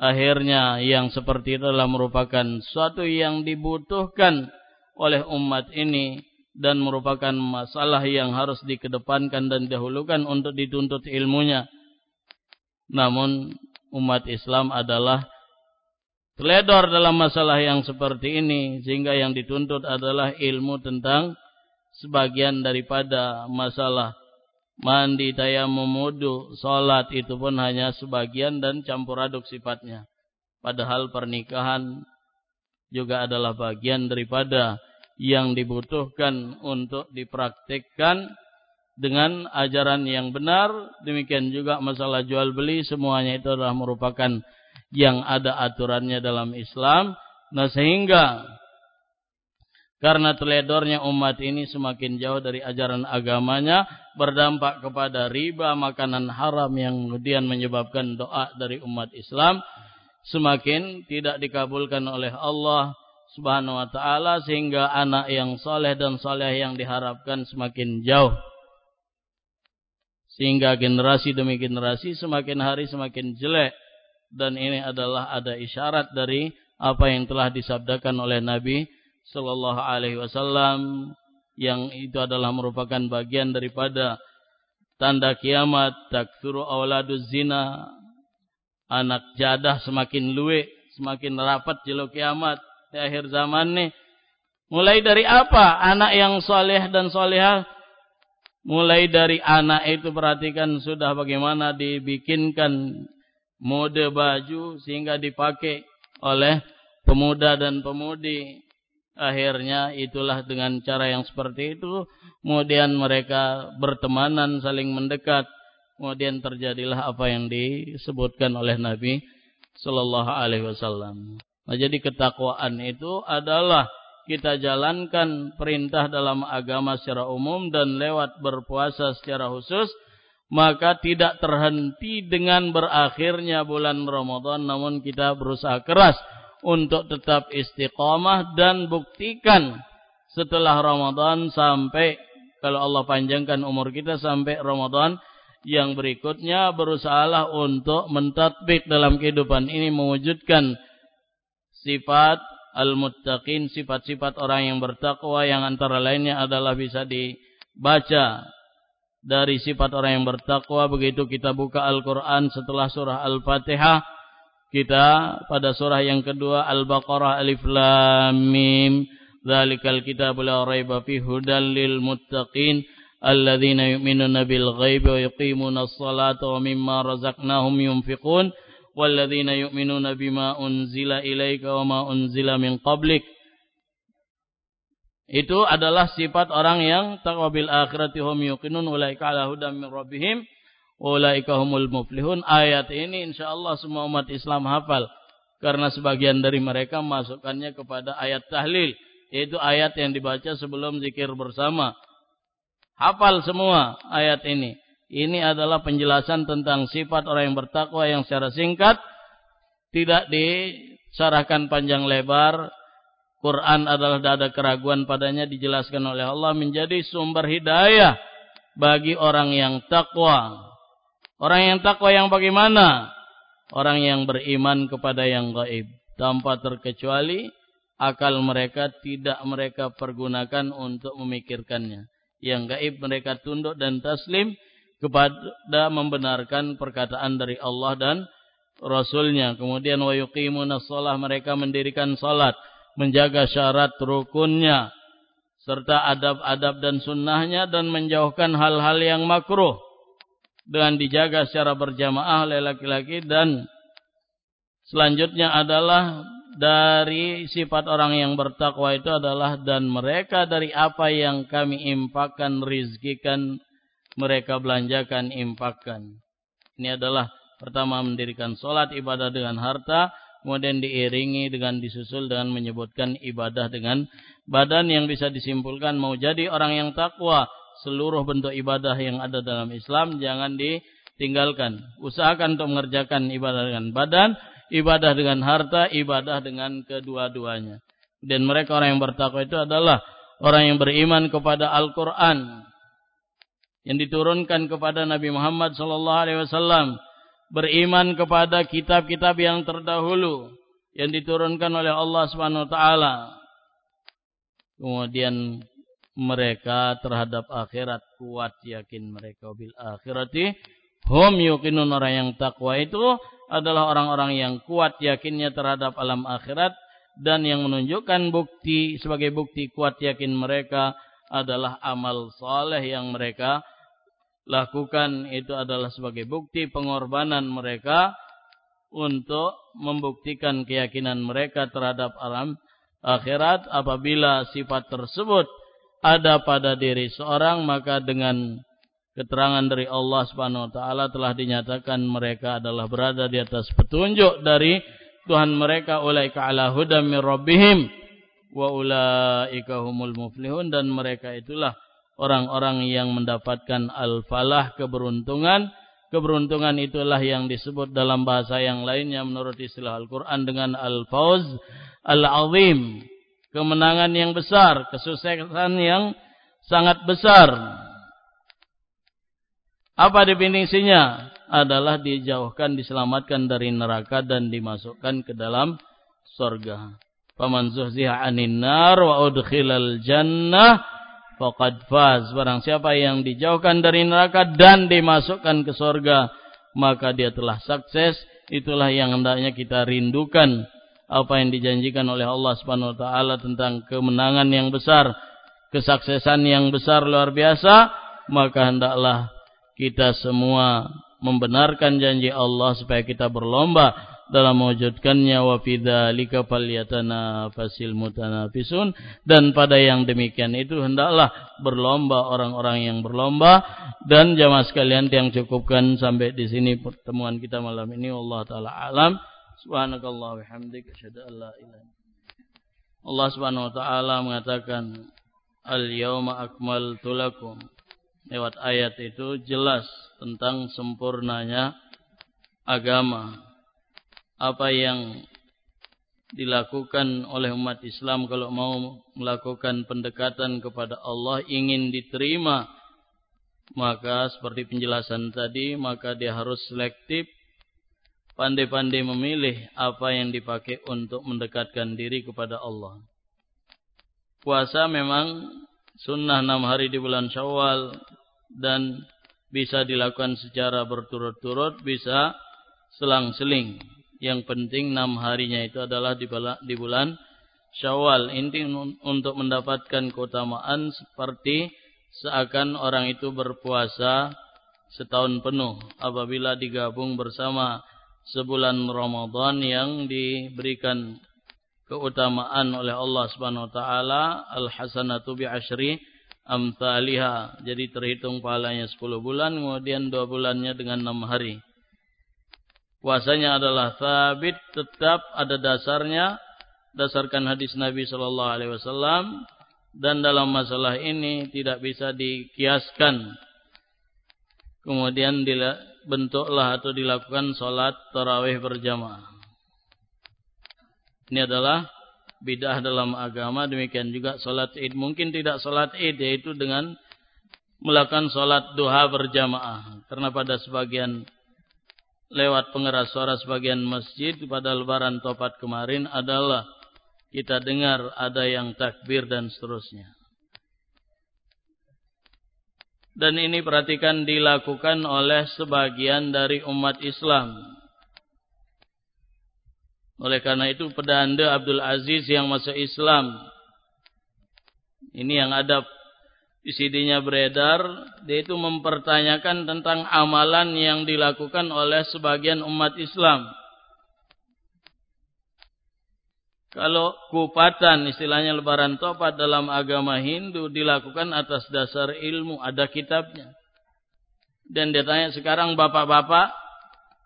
akhirnya yang seperti itu adalah merupakan suatu yang dibutuhkan oleh umat ini dan merupakan masalah yang harus dikedepankan dan dahulukan untuk dituntut ilmunya. Namun umat Islam adalah teledor dalam masalah yang seperti ini sehingga yang dituntut adalah ilmu tentang sebagian daripada masalah mandi, tayamum, wudu, salat itu pun hanya sebagian dan campur aduk sifatnya. Padahal pernikahan juga adalah bagian daripada yang dibutuhkan untuk dipraktikkan dengan ajaran yang benar. Demikian juga masalah jual beli semuanya itu adalah merupakan yang ada aturannya dalam Islam. Nah sehingga karena teledornya umat ini semakin jauh dari ajaran agamanya, berdampak kepada riba makanan haram yang kemudian menyebabkan doa dari umat Islam semakin tidak dikabulkan oleh Allah Subhanahu wa taala sehingga anak yang soleh dan soleh yang diharapkan semakin jauh. Sehingga generasi demi generasi semakin hari semakin jelek dan ini adalah ada isyarat dari apa yang telah disabdakan oleh Nabi sallallahu alaihi wasallam yang itu adalah merupakan bagian daripada tanda kiamat taktsuru auladuz zina anak jadah semakin luwe semakin rapat jelo kiamat di akhir zaman nih. Mulai dari apa anak yang soleh dan solehah? Mulai dari anak itu perhatikan sudah bagaimana dibikinkan mode baju sehingga dipakai oleh pemuda dan pemudi Akhirnya itulah dengan cara yang seperti itu. Kemudian mereka bertemanan saling mendekat. Kemudian terjadilah apa yang disebutkan oleh Nabi Sallallahu Alaihi Wasallam. Nah, jadi ketakwaan itu adalah kita jalankan perintah dalam agama secara umum dan lewat berpuasa secara khusus maka tidak terhenti dengan berakhirnya bulan Ramadan namun kita berusaha keras untuk tetap istiqamah dan buktikan setelah Ramadan sampai kalau Allah panjangkan umur kita sampai Ramadan yang berikutnya berusahalah untuk mentatbik dalam kehidupan ini mewujudkan sifat al-muttaqin sifat-sifat orang yang bertakwa yang antara lainnya adalah bisa dibaca dari sifat orang yang bertakwa. Begitu kita buka Al-Qur'an setelah surah Al-Fatihah kita pada surah yang kedua Al-Baqarah Alif Lam Mim Dzalikal kitabu la raiba fi hudal lil muttaqin alladzina yu'minuna bil ghaibi wa yuqimuna as-salata wa mimma razaqnahum yunfiqun walladzina yu'minuna bima unzila ilaika wa ma unzila min qablik itu adalah sifat orang yang taqwa bil akhirati hum yuqinun ulaika ala hudam min rabbihim ulaika humul muflihun. Ayat ini insyaallah semua umat Islam hafal karena sebagian dari mereka masukkannya kepada ayat tahlil yaitu ayat yang dibaca sebelum zikir bersama. Hafal semua ayat ini. Ini adalah penjelasan tentang sifat orang yang bertakwa yang secara singkat tidak disarahkan panjang lebar Quran adalah tidak ada keraguan padanya dijelaskan oleh Allah menjadi sumber hidayah bagi orang yang takwa. Orang yang takwa yang bagaimana? Orang yang beriman kepada yang gaib tanpa terkecuali akal mereka tidak mereka pergunakan untuk memikirkannya. Yang gaib mereka tunduk dan taslim kepada membenarkan perkataan dari Allah dan Rasulnya. Kemudian wa yuqimuna mereka mendirikan salat menjaga syarat rukunnya serta adab-adab dan sunnahnya dan menjauhkan hal-hal yang makruh dengan dijaga secara berjamaah oleh laki-laki. Dan selanjutnya adalah dari sifat orang yang bertakwa itu adalah dan mereka dari apa yang kami impakkan rizkikan mereka belanjakan impakkan. Ini adalah pertama mendirikan solat ibadah dengan harta kemudian diiringi dengan disusul dengan menyebutkan ibadah dengan badan yang bisa disimpulkan. Mau jadi orang yang takwa seluruh bentuk ibadah yang ada dalam Islam jangan ditinggalkan. Usahakan untuk mengerjakan ibadah dengan badan ibadah dengan harta ibadah dengan kedua-duanya. Dan mereka orang yang bertakwa itu adalah orang yang beriman kepada Al-Qur'an yang diturunkan kepada Nabi Muhammad sallallahu alaihi wasallam beriman kepada kitab-kitab yang terdahulu yang diturunkan oleh Allah Subhanahu wa taala. Kemudian mereka terhadap akhirat kuat yakin mereka bil akhirati hum yuqinun orang yang takwa itu adalah orang-orang yang kuat yakinnya terhadap alam akhirat dan yang menunjukkan bukti sebagai bukti kuat yakin mereka adalah amal soleh yang mereka lakukan itu adalah sebagai bukti pengorbanan mereka untuk membuktikan keyakinan mereka terhadap alam akhirat. Apabila sifat tersebut ada pada diri seorang maka dengan keterangan dari Allah Subhanahu wa taala telah dinyatakan mereka adalah berada di atas petunjuk dari Tuhan mereka. Ulaika ala hudam rabbihim wa ulaika humul muflihun dan mereka itulah orang-orang yang mendapatkan al-falah keberuntungan. Keberuntungan itulah yang disebut dalam bahasa yang lainnya menurut istilah Al-Quran dengan al-fawz al-azim. Kemenangan yang besar, kesuksesan yang sangat besar. Apa definisinya? Adalah dijauhkan, diselamatkan dari neraka dan dimasukkan ke dalam surga. Faman zuhziha nar wa jannah faqad faz. Barang siapa yang dijauhkan dari neraka dan dimasukkan ke surga maka dia telah sukses. Itulah yang hendaknya kita rindukan. Apa yang dijanjikan oleh Allah Subhanahu wa taala tentang kemenangan yang besar kesuksesan yang besar luar biasa maka hendaklah kita semua membenarkan janji Allah supaya kita berlomba dalam mewujudkannya wa fi dzalika falyatanafasil mutanafisun. Dan pada yang demikian itu hendaklah berlomba orang-orang yang berlomba. Dan jamaah sekalian yang cukupkan sampai di sini pertemuan kita malam ini. Allah taala alam. Subhanakallah wa hamdika asyhadu an la ilaha Allah Subhanahu wa taala mengatakan al yauma akmaltu lakum. Lewat ayat itu jelas tentang sempurnanya agama apa yang dilakukan oleh umat Islam kalau mau melakukan pendekatan kepada Allah ingin diterima maka seperti penjelasan tadi maka dia harus selektif pandai-pandai memilih apa yang dipakai untuk mendekatkan diri kepada Allah. Puasa memang sunnah enam hari di bulan syawal dan bisa dilakukan secara berturut-turut bisa selang-seling yang penting enam harinya itu adalah di bulan, Syawal. Ini untuk mendapatkan keutamaan seperti seakan orang itu berpuasa setahun penuh apabila digabung bersama sebulan Ramadan yang diberikan keutamaan oleh Allah Subhanahu wa taala al hasanatu bi asyri amsalha jadi terhitung pahalanya 10 bulan kemudian 2 bulannya dengan 6 hari puasanya adalah sabit tetap ada dasarnya dasarkan hadis Nabi sallallahu alaihi wasallam dan dalam masalah ini tidak bisa dikiaskan. Kemudian dibentuklah atau dilakukan salat tarawih berjamaah. Ini adalah bidah dalam agama demikian juga salat Id mungkin tidak salat Id yaitu dengan melakukan salat duha berjamaah karena pada sebagian lewat pengeras suara sebagian masjid pada lebaran topat kemarin adalah kita dengar ada yang takbir dan seterusnya. Dan ini perhatikan dilakukan oleh sebagian dari umat Islam. Oleh karena itu pedanda Abdul Aziz yang masuk Islam. Ini yang ada di CD-nya beredar. Dia itu mempertanyakan tentang amalan yang dilakukan oleh sebagian umat Islam. Kalau kupatan istilahnya lebaran topat dalam agama Hindu dilakukan atas dasar ilmu, ada kitabnya. Dan dia tanya sekarang bapak-bapak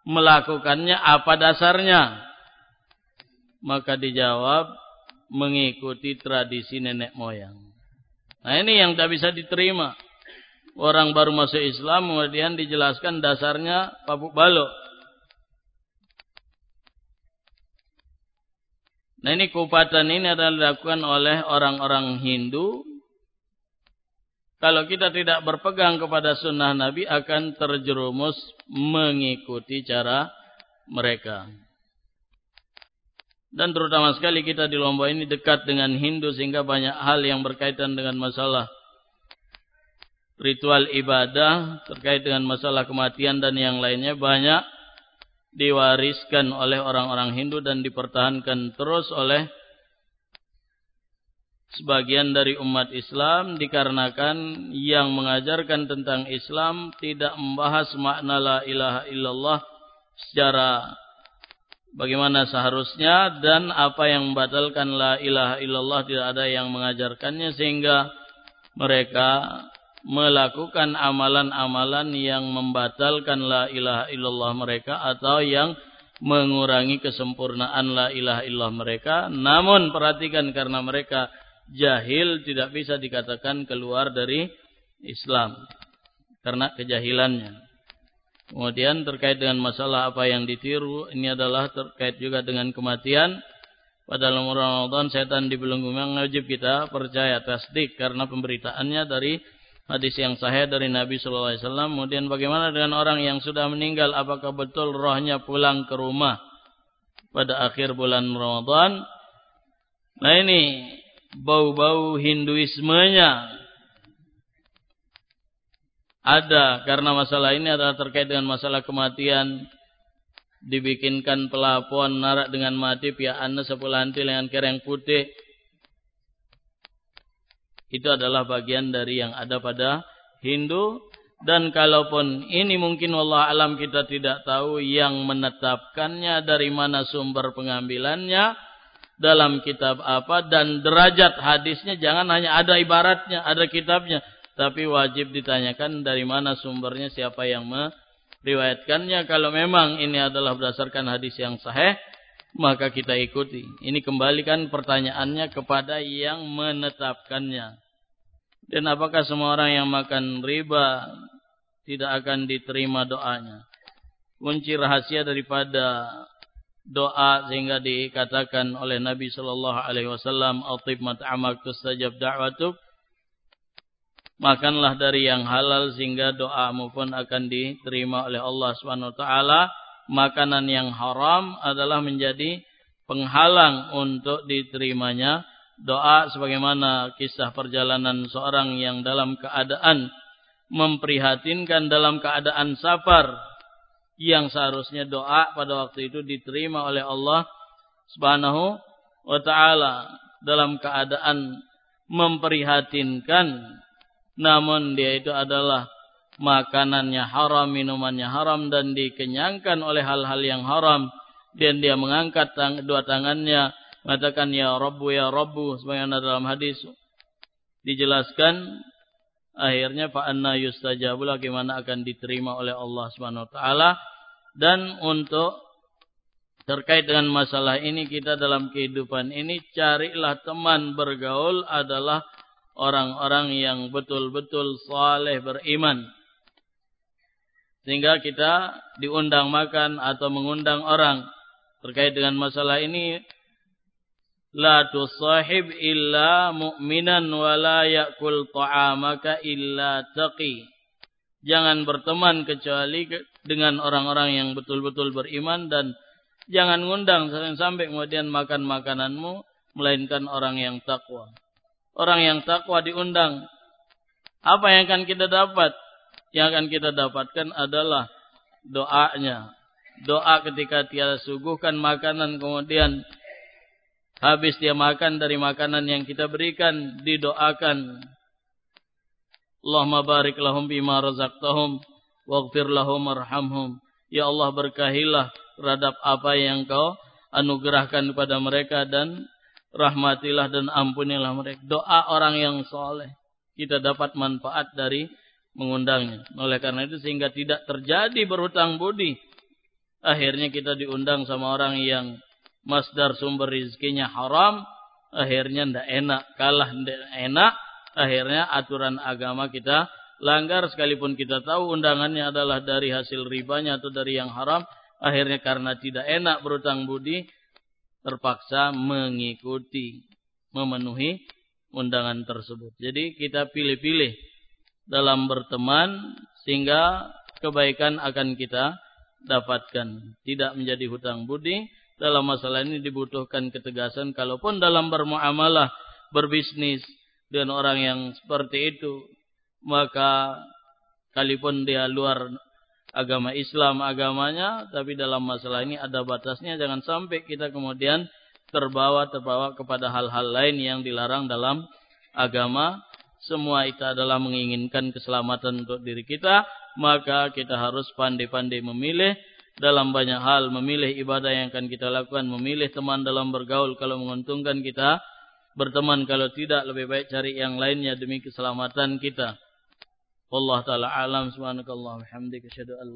melakukannya apa dasarnya? Maka dijawab mengikuti tradisi nenek moyang. Nah ini yang tak bisa diterima. Orang baru masuk Islam kemudian dijelaskan dasarnya pabuk balok. Nah ini kupatan ini adalah dilakukan oleh orang-orang Hindu. Kalau kita tidak berpegang kepada sunnah Nabi akan terjerumus mengikuti cara mereka. Dan terutama sekali kita di Lombok ini dekat dengan Hindu sehingga banyak hal yang berkaitan dengan masalah ritual ibadah terkait dengan masalah kematian dan yang lainnya banyak diwariskan oleh orang-orang Hindu dan dipertahankan terus oleh sebagian dari umat Islam dikarenakan yang mengajarkan tentang Islam tidak membahas makna la ilaha illallah secara bagaimana seharusnya dan apa yang membatalkan la ilaha illallah tidak ada yang mengajarkannya sehingga mereka melakukan amalan-amalan yang membatalkan la ilaha illallah mereka atau yang mengurangi kesempurnaan la ilaha illallah mereka. Namun perhatikan karena mereka jahil tidak bisa dikatakan keluar dari Islam karena kejahilannya kemudian terkait dengan masalah apa yang ditiru ini adalah terkait juga dengan kematian pada Ramadan setan dibelenggu yang wajib kita percaya tasdik karena pemberitaannya dari hadis yang sahih dari Nabi sallallahu alaihi wasallam. Kemudian bagaimana dengan orang yang sudah meninggal apakah betul rohnya pulang ke rumah pada akhir bulan Ramadan? Nah ini bau-bau Hinduismenya ada karena masalah ini adalah terkait dengan masalah kematian. Dibikinkan pelapon narak dengan mati pihak anda sepulanti dengan kereng putih. Itu adalah bagian dari yang ada pada Hindu. Dan kalaupun ini mungkin Allah alam kita tidak tahu yang menetapkannya dari mana sumber pengambilannya dalam kitab apa dan derajat hadisnya jangan hanya ada ibaratnya ada kitabnya tapi wajib ditanyakan dari mana sumbernya siapa yang meriwayatkannya kalau memang ini adalah berdasarkan hadis yang sahih maka kita ikuti. Ini kembalikan pertanyaannya kepada yang menetapkannya. Dan apakah semua orang yang makan riba tidak akan diterima doanya? Kunci rahasia daripada doa sehingga dikatakan oleh Nabi sallallahu alaihi wasallam atib mat'amak tustajab da'watuk makanlah dari yang halal sehingga doamu pun akan diterima oleh Allah Subhanahu wa taala. Makanan yang haram adalah menjadi penghalang untuk diterimanya. Doa sebagaimana kisah perjalanan seorang yang dalam keadaan memprihatinkan dalam keadaan safar yang seharusnya doa pada waktu itu diterima oleh Allah Subhanahu wa taala. Dalam keadaan memprihatinkan namun dia itu adalah makanannya haram, minumannya haram dan dikenyangkan oleh hal-hal yang haram. Dan dia mengangkat tang dua tangannya mengatakan ya Rabbu ya Rabbu sebagaimana dalam hadis dijelaskan. Akhirnya fa anna yustajabu bagaimana akan diterima oleh Allah Subhanahu wa taala. Dan untuk terkait dengan masalah ini kita dalam kehidupan ini carilah teman bergaul adalah orang-orang yang betul-betul saleh beriman sehingga kita diundang makan atau mengundang orang terkait dengan masalah ini La tusahib illa mu'minan wa la ya'kul ta'amaka illa taqi. Jangan berteman kecuali dengan orang-orang yang betul-betul beriman dan jangan ngundang sampai kemudian makan makananmu melainkan orang yang takwa. Orang yang takwa diundang. Apa yang akan kita dapat? Yang akan kita dapatkan adalah doanya. Doa ketika dia suguhkan makanan kemudian Habis dia makan dari makanan yang kita berikan, didoakan. Allahumma barik lahum bima razaqtahum waghfir lahum warhamhum. Ya Allah berkahilah terhadap apa yang kau anugerahkan kepada mereka dan rahmatilah dan ampunilah mereka. Doa orang yang soleh. Kita dapat manfaat dari mengundangnya. Oleh karena itu sehingga tidak terjadi berhutang budi. Akhirnya kita diundang sama orang yang masdar sumber rizkinya haram, akhirnya ndak enak, kalah ndak enak, akhirnya aturan agama kita langgar sekalipun kita tahu undangannya adalah dari hasil ribanya atau dari yang haram, akhirnya karena tidak enak berutang budi terpaksa mengikuti memenuhi undangan tersebut. Jadi kita pilih-pilih dalam berteman sehingga kebaikan akan kita dapatkan. Tidak menjadi hutang budi, dalam masalah ini dibutuhkan ketegasan kalaupun dalam bermuamalah berbisnis dengan orang yang seperti itu maka kalipun dia luar agama Islam agamanya tapi dalam masalah ini ada batasnya. Jangan sampai kita kemudian terbawa terbawa kepada hal-hal lain yang dilarang dalam agama. Semua itu adalah menginginkan keselamatan untuk diri kita. Maka kita harus pandai-pandai memilih dalam banyak hal, memilih ibadah yang akan kita lakukan, memilih teman dalam bergaul kalau menguntungkan kita, berteman kalau tidak lebih baik cari yang lainnya demi keselamatan kita. Allah taala alam. Subhanakallah wa an